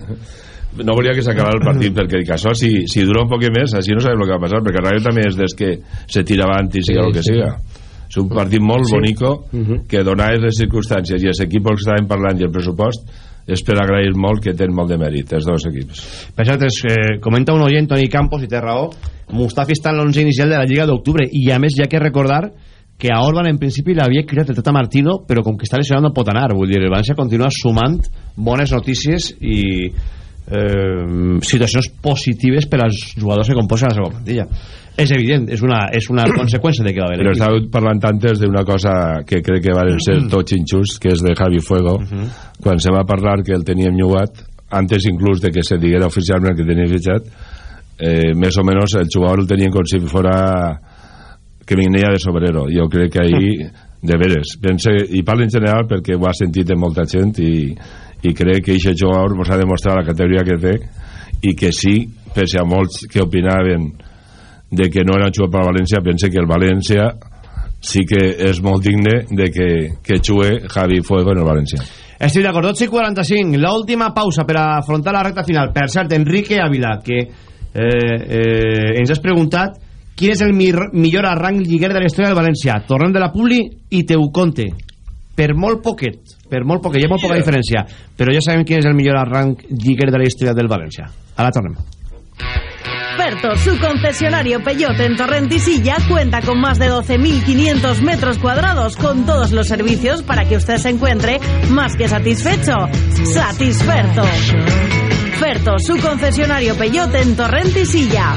no volia que s'acabara el partit perquè dic, això si, si dura un poc més així no sabem el que va passar perquè el Rayo també és des que se tira avant i siga Sí, el que sí. siga és un partit molt Sí. bonico que donades les circumstàncies i els equips que estàvem parlant i el pressupost és per agrair molt que tenen molt de mèrit els dos equips Per cert, es, eh, comenta un oient, Toni Campos, i té raó, Mustafi està en l'11 inicial de la Lliga d'octubre, i a més hi ha que recordar que a Orban en principi l'havia criat el Tata Martino, però com que està lesionat no pot anar, vull dir, el València continua sumant bones notícies i eh, situacions positives per als jugadors que composen la seva plantilla. És evident, és una, és una conseqüència de que va haver però estava parlant antes d'una cosa que crec que van ser tots injust que és de Javi Fuego. Quan se va parlar que el teníem llogat antes inclús de que se diguera oficialment que tenia fitxat eh, més o menys el jugador el tenien com si fora que venia de sobrero. Jo crec que ahí de veres. Pense, i parlo en general perquè ho ha sentit en molta gent i, i crec que aquest jugador ens ha demostrat la categoria que té i que sí, pese a molts que opinaven de que no era jugador per València pense que el València sí que és molt digne de que, que jugue Javi Fuego en el València. Estic d'acord, 12 i 45 l'última pausa per afrontar la recta final. Per cert, Enrique Ávila que eh, eh, ens has preguntat quin és el millor arranc lliguer de la història del València. Tornem de la Publi i te ho conte per molt poquet per molt poquet, hi ha molt poca diferència però ja sabem quin és el millor arranc lliguer de la història del València ara tornem Experto, su concesionario Peyote en Torrentisilla cuenta con más de 12.500 metros cuadrados con todos los servicios para que usted se encuentre más que satisfecho. Satisferto. Ferto, su concesionario Peyote en Torrentisilla.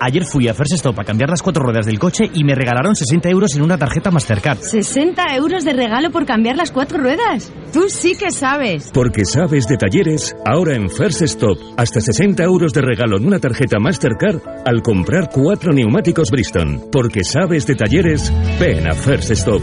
Ayer fui a First Stop a cambiar las cuatro ruedas del coche y me regalaron 60 euros en una tarjeta Mastercard. ¿60 euros de regalo por cambiar las cuatro ruedas? Tú sí que sabes. Porque sabes de talleres, ahora en First Stop, hasta 60 euros de regalo en una tarjeta Mastercard al comprar cuatro neumáticos Bristol. Porque sabes de talleres, ven a First Stop.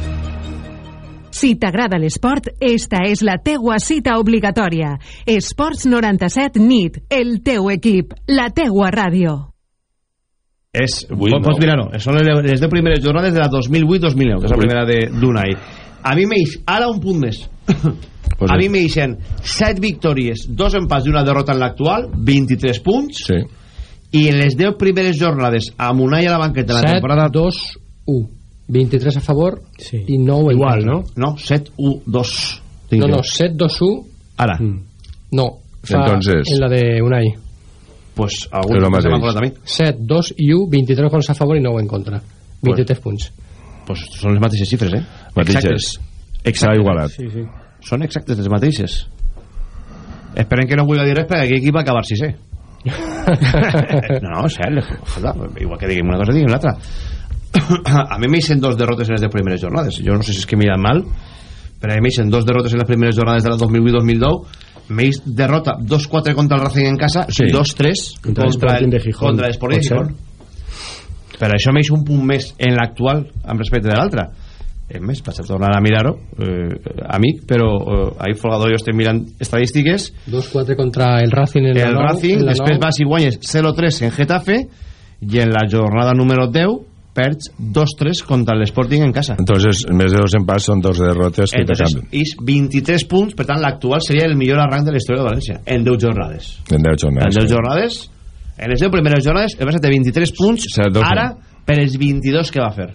Si t'agrada l'esport, esta és la teua cita obligatòria. Esports 97 NIT, el teu equip, la teua ràdio. és, pots, pots mirar-ho, són les, les 10 primeres jornades de la 2008-2009 que és la primera de d'Unai a mi m'eix, ara un punt més. A mi m'eixen 7 victòries 2 empats i una derrota en l'actual 23 punts. Sí. i en les 10 primeres jornades amb Unai a la banqueta la 7, temporada 2, 1 23 a favor sí. i 9 Igual, no? No, 7, 1, 2 No, no, 7, 2, 1 Ara No, fa Entonces- en la de Unai pues algun Però se m'ha mateix. a mi 7, 2 i 1, 23 gols a favor i 9 en contra 23 punts pues són les mateixes xifres, eh? Mateixes. Exactes. S'ha igualat. Sí, sí. Són exactes les mateixes. Esperem que no vulgui dir res perquè aquest equip va acabar sisè. no, no, cert, igual que diguem una cosa, diguem l'altra. a mi m'eixen dos derrotes en les deu primeres jornades. Jo no sé si és que miran mal, però a mi m'eixen dos derrotes en les primeres jornades de la 2008-2009 m'eix derrota 2-4 contra el Racing en casa Sí. i 2-3 Contra el Sporting de Gijón. contra l'Sporting de. Gijón per això m'eix un punt més en l'actual amb respecte de l'altre és més, vaig a tornar a mirar-ho eh, amic, però eh, ahir Folgado jo estem mirant estadístiques 2-4 contra el Racing en la el nou, Racing, en la després vas i guanyes 0-3 en Getafe i en la jornada número 10 perds 2-3 contra l'Sporting en casa Entonces, en vez de dos empats, són dos derrotes que te Entonces, canvien. és 23 punts, per tant l'actual seria el millor arranc de la història de València en 10 jornades En 10 en jornades. 10 jornades en les 10 primeres jornades el Barça té 23 punts ara per els 22 que va fer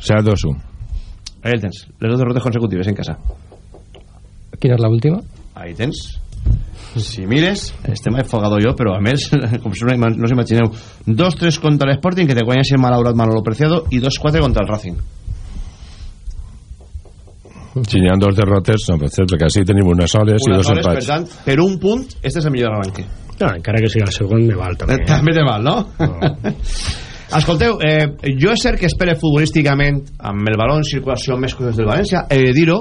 Serà 2-1. ahí el tens, les dos derrotes consecutives en casa Quina és l'última? ahí tens si mires, estem afogado jo però a més, com si no, no us imagineu 2-3 contra l'Sporting que te guanyes el malaurat Manolo Preciado i 2-4 contra el Racing Si n'hi ha dos derrotes, no pot ser, perquè així tenim unes soles i dos hores, per empats. tant, per un punt este és el millor arranque No, encara que sigui el segon me val també. Eh, també te val, no? Escolteu, eh, jo és cert que espere futbolísticament amb el baló en circulació més coses del València, he de dir-ho,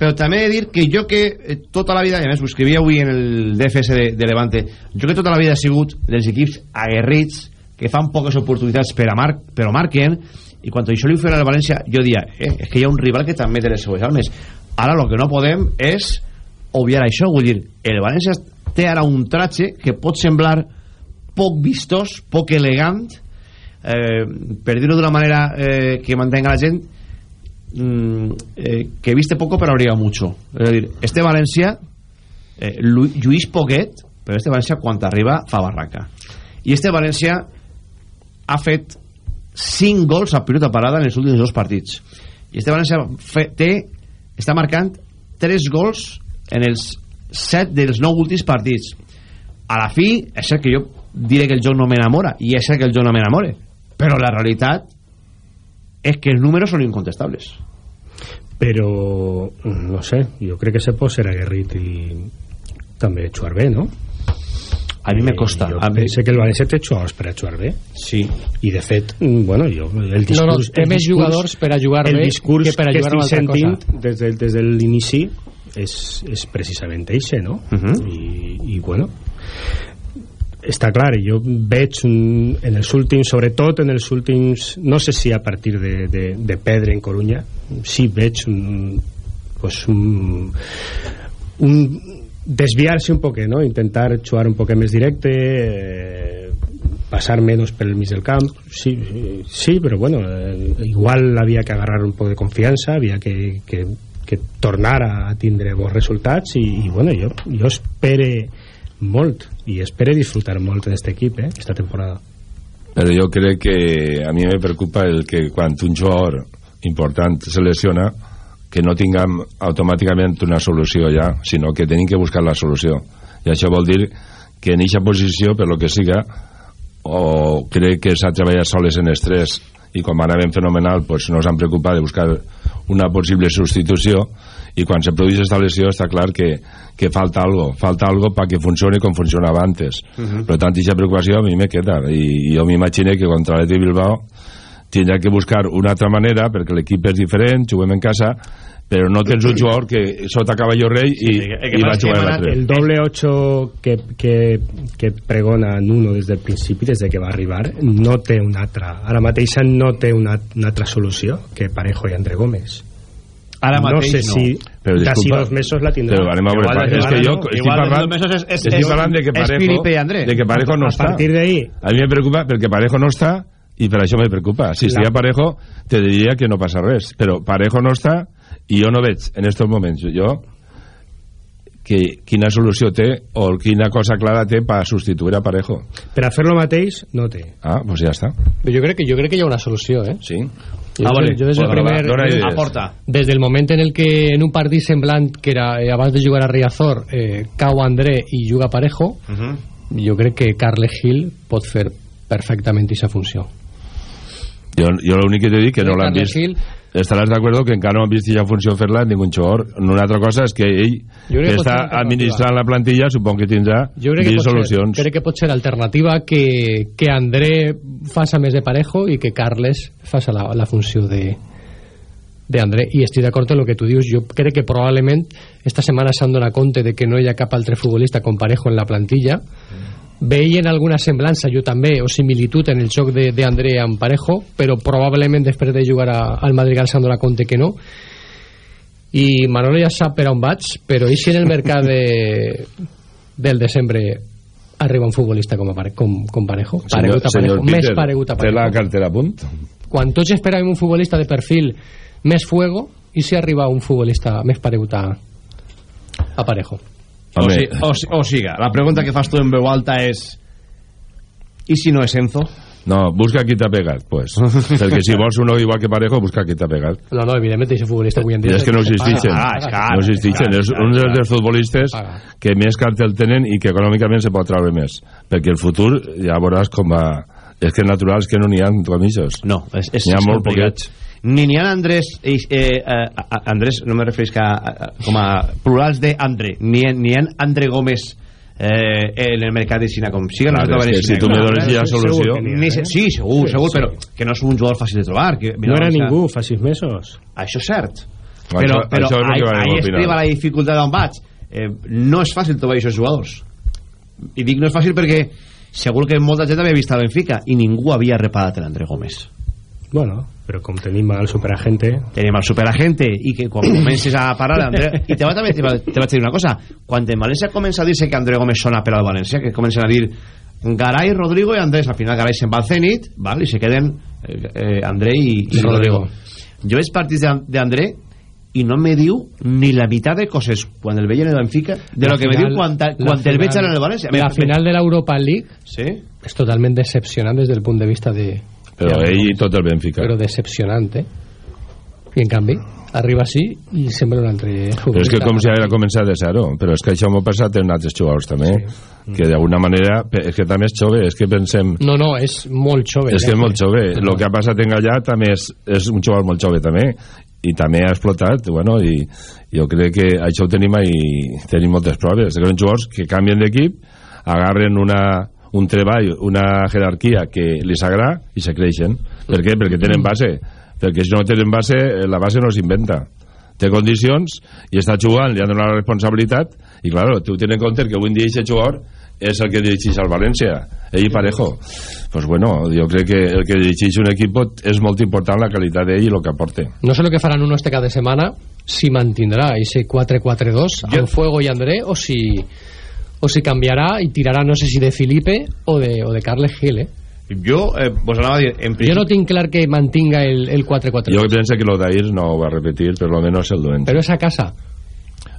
però també he de dir que jo que tota la vida, i a més ho escrivia avui en el DFS de, de Levante, jo que tota la vida he sigut dels equips aguerrits que fan poques oportunitats per a mar però marquen, i quan això li ho feien al València, jo dia, eh, és que hi ha un rival que també té les seues armes. Ara el que no podem és obviar això, vull dir, el València té ara un tratge que pot semblar poc vistós, poc elegant, eh, per dir-ho d'una manera eh, que mantenga la gent, mm, eh, que viste poco pero abriga mucho. Es decir, este Valencia, eh, Lu- lluís poquet, però este Valencia quan arriba fa barraca. i este València ha fet 5 gols a pilota parada en els últims dos partits i este València fe, té, està marcant 3 gols en els 7 dels 9 últims partits a la fi és cert que jo diré que el joc no m'enamora i és cert que el joc no m'enamora però la realitat és que els números són incontestables però no sé, jo crec que se pot ser aguerrit i també jugar bé, no? a mi me costa jo a mi... penso que el València té jugadors per a jugar bé sí. i de fet, mm, bueno, jo el discurs, no, no, té el més discurs, jugadors per a jugar el bé discurs que per a jugar que una estic altra sentint cosa des de, des de l'inici és, és precisament eixe, no? Uh -huh. I, i bueno està clar, jo veig un, en els últims, sobretot en els últims no sé si a partir de, de, de Pedre en Coruña sí veig un, pues un, un desviar-se un poquet, no? intentar jugar un poquet més directe eh, passar menys pel mig del camp sí, sí, sí però bueno eh, igual havia que agarrar un poc de confiança havia que, que, que tornar a tindre bons resultats i, i bueno, jo, jo espere molt i espere disfrutar molt en aquest equip eh, aquesta temporada. Però jo crec que a mi me preocupa el que quan un jugador important se lesiona que no tinguem automàticament una solució ja, sinó que tenim que buscar la solució. I això vol dir que en aquesta posició, per lo que siga o crec que s'ha treballat soles en estrès i com anaven fenomenal pues no s'han preocupat de buscar una possible substitució i quan se produeix esta lesió està clar que, que falta algo. Falta algo perquè funcione com funcionava antes. Uh -huh. per tant, aquesta preocupació a mi me queda. I, i jo m'imagino que contra l'Eti Bilbao tindrà que buscar una altra manera perquè l'equip és diferent, juguem en casa però no tens un jugador que sota cavalló rei i, Sí, que i va jugar que l'altre el doble 8 que, que, que pregona Nuno des del principi, des de que va arribar no té una altra, ara mateix no té una, una altra solució que Parejo i André Gómez Ara no mateix sé no. si Però d'ací disculpa, dos mesos la tindrà però anem a veure, Igual és que jo estic parlant, dos mesos és- és- estic és- parlant de que Parejo, de que Parejo no A està. partir d'ahí. A mi me preocupa perquè Parejo no està i per això me preocupa. Si estaria Parejo, te diria que no passa res. Però Parejo no està i jo no veig en estos moments jo que quina solució té o quina cosa clara té per substituir a Parejo. per a fer lo mateix no té Ah, doncs ja està. Però jo crec que jo crec que hi ha una solució, eh? Sí. Jo, Ah, vale. jo des del Bueno, primer... va, des-. Aporta. Des del moment en el que en un partit semblant que era eh, abans de jugar a Riazor eh, cau André i juga Parejo Uh -huh. jo crec que Carles Gil pot fer perfectament aquesta funció Jo, jo l'únic que t'he dit que no l'han vist Gil- estaràs d'acord que encara no han vist ja funció fer-la en ningú jugador una altra cosa és que ell que que està administrant la plantilla supon que tindrà jo crec que, 10 pot ser, solucions. crec que pot ser alternativa que, que André faça més de Parejo i que Carles faça la, la funció de de André. I estic d'acord amb el que tu dius. Jo crec que probablement esta setmana s'han donat compte de que no hi ha cap altre futbolista com Parejo en la plantilla veien alguna semblança jo també o similitud en el joc de, de André amb Parejo però probablement després de jugar a, al Madrigal s'han donat compte que no. I Manolo ja sap per on vaig però i si en el mercat de, del desembre arriba un futbolista com, a pare, com, com Parejo. Paregut a Parejo, més Peter, paregut a té la Parejo. cartera a punt quan tots esperàvem un futbolista de perfil més fuego i si arriba un futbolista més paregut a, a Parejo O, si, o, si- o siga, la pregunta que fas tu en veu alta és i si no és Enzo? no, busca qui t'ha pegat pues. perquè si vols uno igual que Parejo busca qui t'ha pegat no, no, evidentment aquest futbolista avui en dia I és que no existeixen, Ah, és clar, no existeixen. és un dels futbolistes que més cartel tenen i que econòmicament se pot treure més. Perquè el futur ja veuràs com va... És que natural és que no n'hi ha comissors. No, és, és, N'hi ha és molt complicat. poquets. Ni n'hi ha Andrés eh, eh, Andrés, no me refereix que a, a, com a plurals de André ni, ni ha André Gómez eh, en el mercat de Xina com siga Clar, no és que si tu me dones ja solució- ni se, sí, segur, Sí, segur sí. però que no és un jugador fàcil de trobar que, no era o sea, ningú fa sis mesos. això és cert. Això- però, però això és el ahí, ahí estriba la dificultat d'on vaig. Eh, no és fàcil trobar aquests jugadors. I dic no és fàcil perquè segur que molta gent havia vist a Benfica i ningú havia reparat l'André Gómez bueno, però com tenim al superagente tenim el superagente i que quan comences a parar André, i te, va, també, te, va, te vaig dir una cosa quan en València comença a dir-se que André Gómez sona per al València que comencen a dir Garay, Rodrigo i Andrés al final Garay se'n va al Zenit val? i se queden eh, eh, André i, i I Rodrigo. Jo veig partits d'An- d'André i no me diu ni la meitat de coses quan el veia en el Benfica de La lo que me diu quan, quan el veig en el València La final de l'Europa League sí? és totalment decepcionant des del punt de vista de... Però de- ell i tot el Benfica. Però decepcionant, eh? I en canvi, arriba així i sembla un altre... Però és que com si haguera començat de zero. Però és que això m'ho ha passat en altres jugadors també. Sí. Que d'alguna manera... És que també és jove, és que pensem... No, no, és molt jove. És que és molt jove. No. El que ha passat en allà també és, és un jugador molt jove també i també ha explotat bueno, i jo crec que això ho tenim i tenim moltes proves que són jugadors que canvien d'equip agarren una, un treball una jerarquia que li agrada i se creixen. Per què? perquè tenen base. Perquè si no tenen base, eh, la base no s'inventa té condicions i està jugant, li han donat la responsabilitat i claro, tu tens en compte que avui en dia aquest jugador és el que dirigeix al València. Ell i Parejo. Pues bueno, jo crec que el que dirigeix un equip és molt important la qualitat d'ell i el que aporte. No sé lo que farán uno este cada semana, si mantindrà ese 4-4-2 amb Fuego y André o si, o si cambiará y tirará, no sé si de Felipe o de, o de Carles Gil, eh? jo eh, anava dir en Jo no tinc clar que mantinga el, el 4-4-2. jo penso que l'Odair no ho va repetir per lo menos el duent Però és a casa.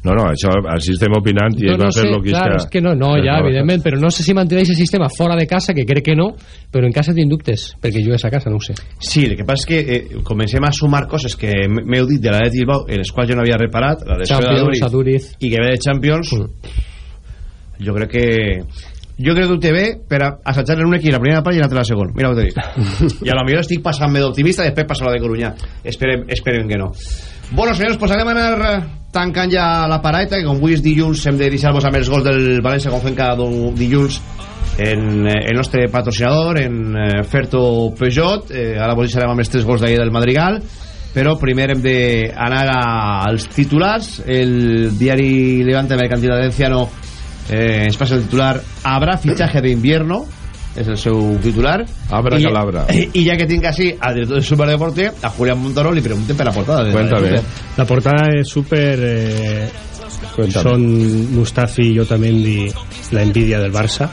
no, no, això així estem opinant i No, no va fer sé, lo que clar, és que no, no, ja, no, evidentment, però no sé si mantindrà aquest sistema fora de casa, que crec que no, però en casa tinc dubtes, perquè jugues a casa, no ho sé. Sí, el que passa és que eh, comencem a sumar coses que m'heu dit de l'Atleti Bilbao en les quals jo no havia reparat la lesió Champions, d'Aduriz Aduriz. i que ve de Champions jo crec que jo crec que ho té bé per a assajar en un equip la primera part i l'altra la segona mira què t'he dit i a lo millor estic passant-me d'optimista després passa la de Coruñà esperem, esperem que no Bueno, senyors, pues anem a anar eh, tancant ja la paraeta, que com avui és dilluns hem de deixar-vos amb els gols del València com fem cada dilluns en eh, el nostre patrocinador, en eh, Ferto Peugeot. Eh, ara vos deixarem amb els tres gols d'ahir del Madrigal, però primer hem d'anar als titulars. El diari Levante Mercantil Valenciano eh, passa el titular Habrá fichaje de invierno és el seu titular Abra I- calabra. i ja que tinc així al director del Superdeporte a Julián Montoro li pregunten per la portada de Cuéntame. La portada es súper... eh, Cuéntame. son Mustafi y Otamendi la envidia del Barça.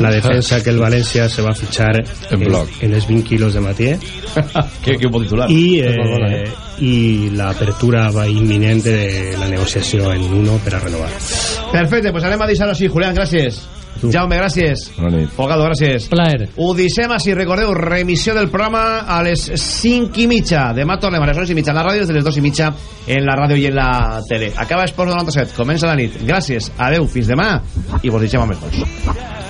La defensa que el Valencia se va a fichar En bloc. en los 20 kilos de Matié. que, que bon titular Y, És molt bona, eh, y la apertura va inminente de la negociación en uno para renovar. Perfecte, pues anem a deixar-ho així, Julián, gràcies. Jaume, gràcies. Fogado, gràcies. Plaer. Ho deixem així, recordeu, remissió del programa a les 5 i mitja. Demà tornem a les 11 i mitja a la ràdio, des de les 2 i mitja en la ràdio i en la tele. Acaba Esports 97, comença la nit. Gràcies, adeu, fins demà, i vos deixem amb els gols.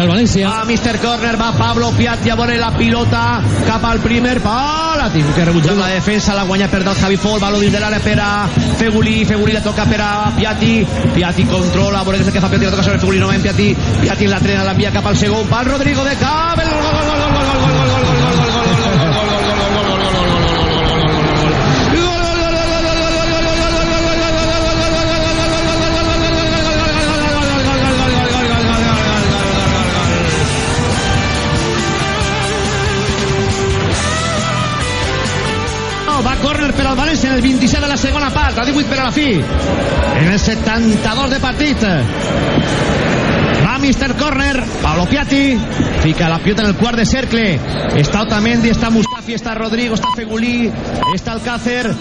per al València. Va Mr. Corner, va Pablo Piatti a veure la pilota cap al primer pal. Ha tingut que rebutjar la defensa, la guanya per dalt Javi Fol, baló dins de l'àrea per a Fegulí, Fegulí la toca per a Piatti, Piatti controla, a veure què fa Piatti, la toca sobre Fegulí, novament Piatti, Piatti la trena, l'envia cap al segon pal, Rodrigo de Cap, el gol, gol, gol, gol, córner per al València en el 27 de la segona part, a 18 per la fi. En el 72 de partit. Va Mr. Corner, Pablo Piatti, fica la pilota en el quart de cercle. Està Otamendi, està Mustafi, està Rodrigo, està Fegulí, està Alcácer.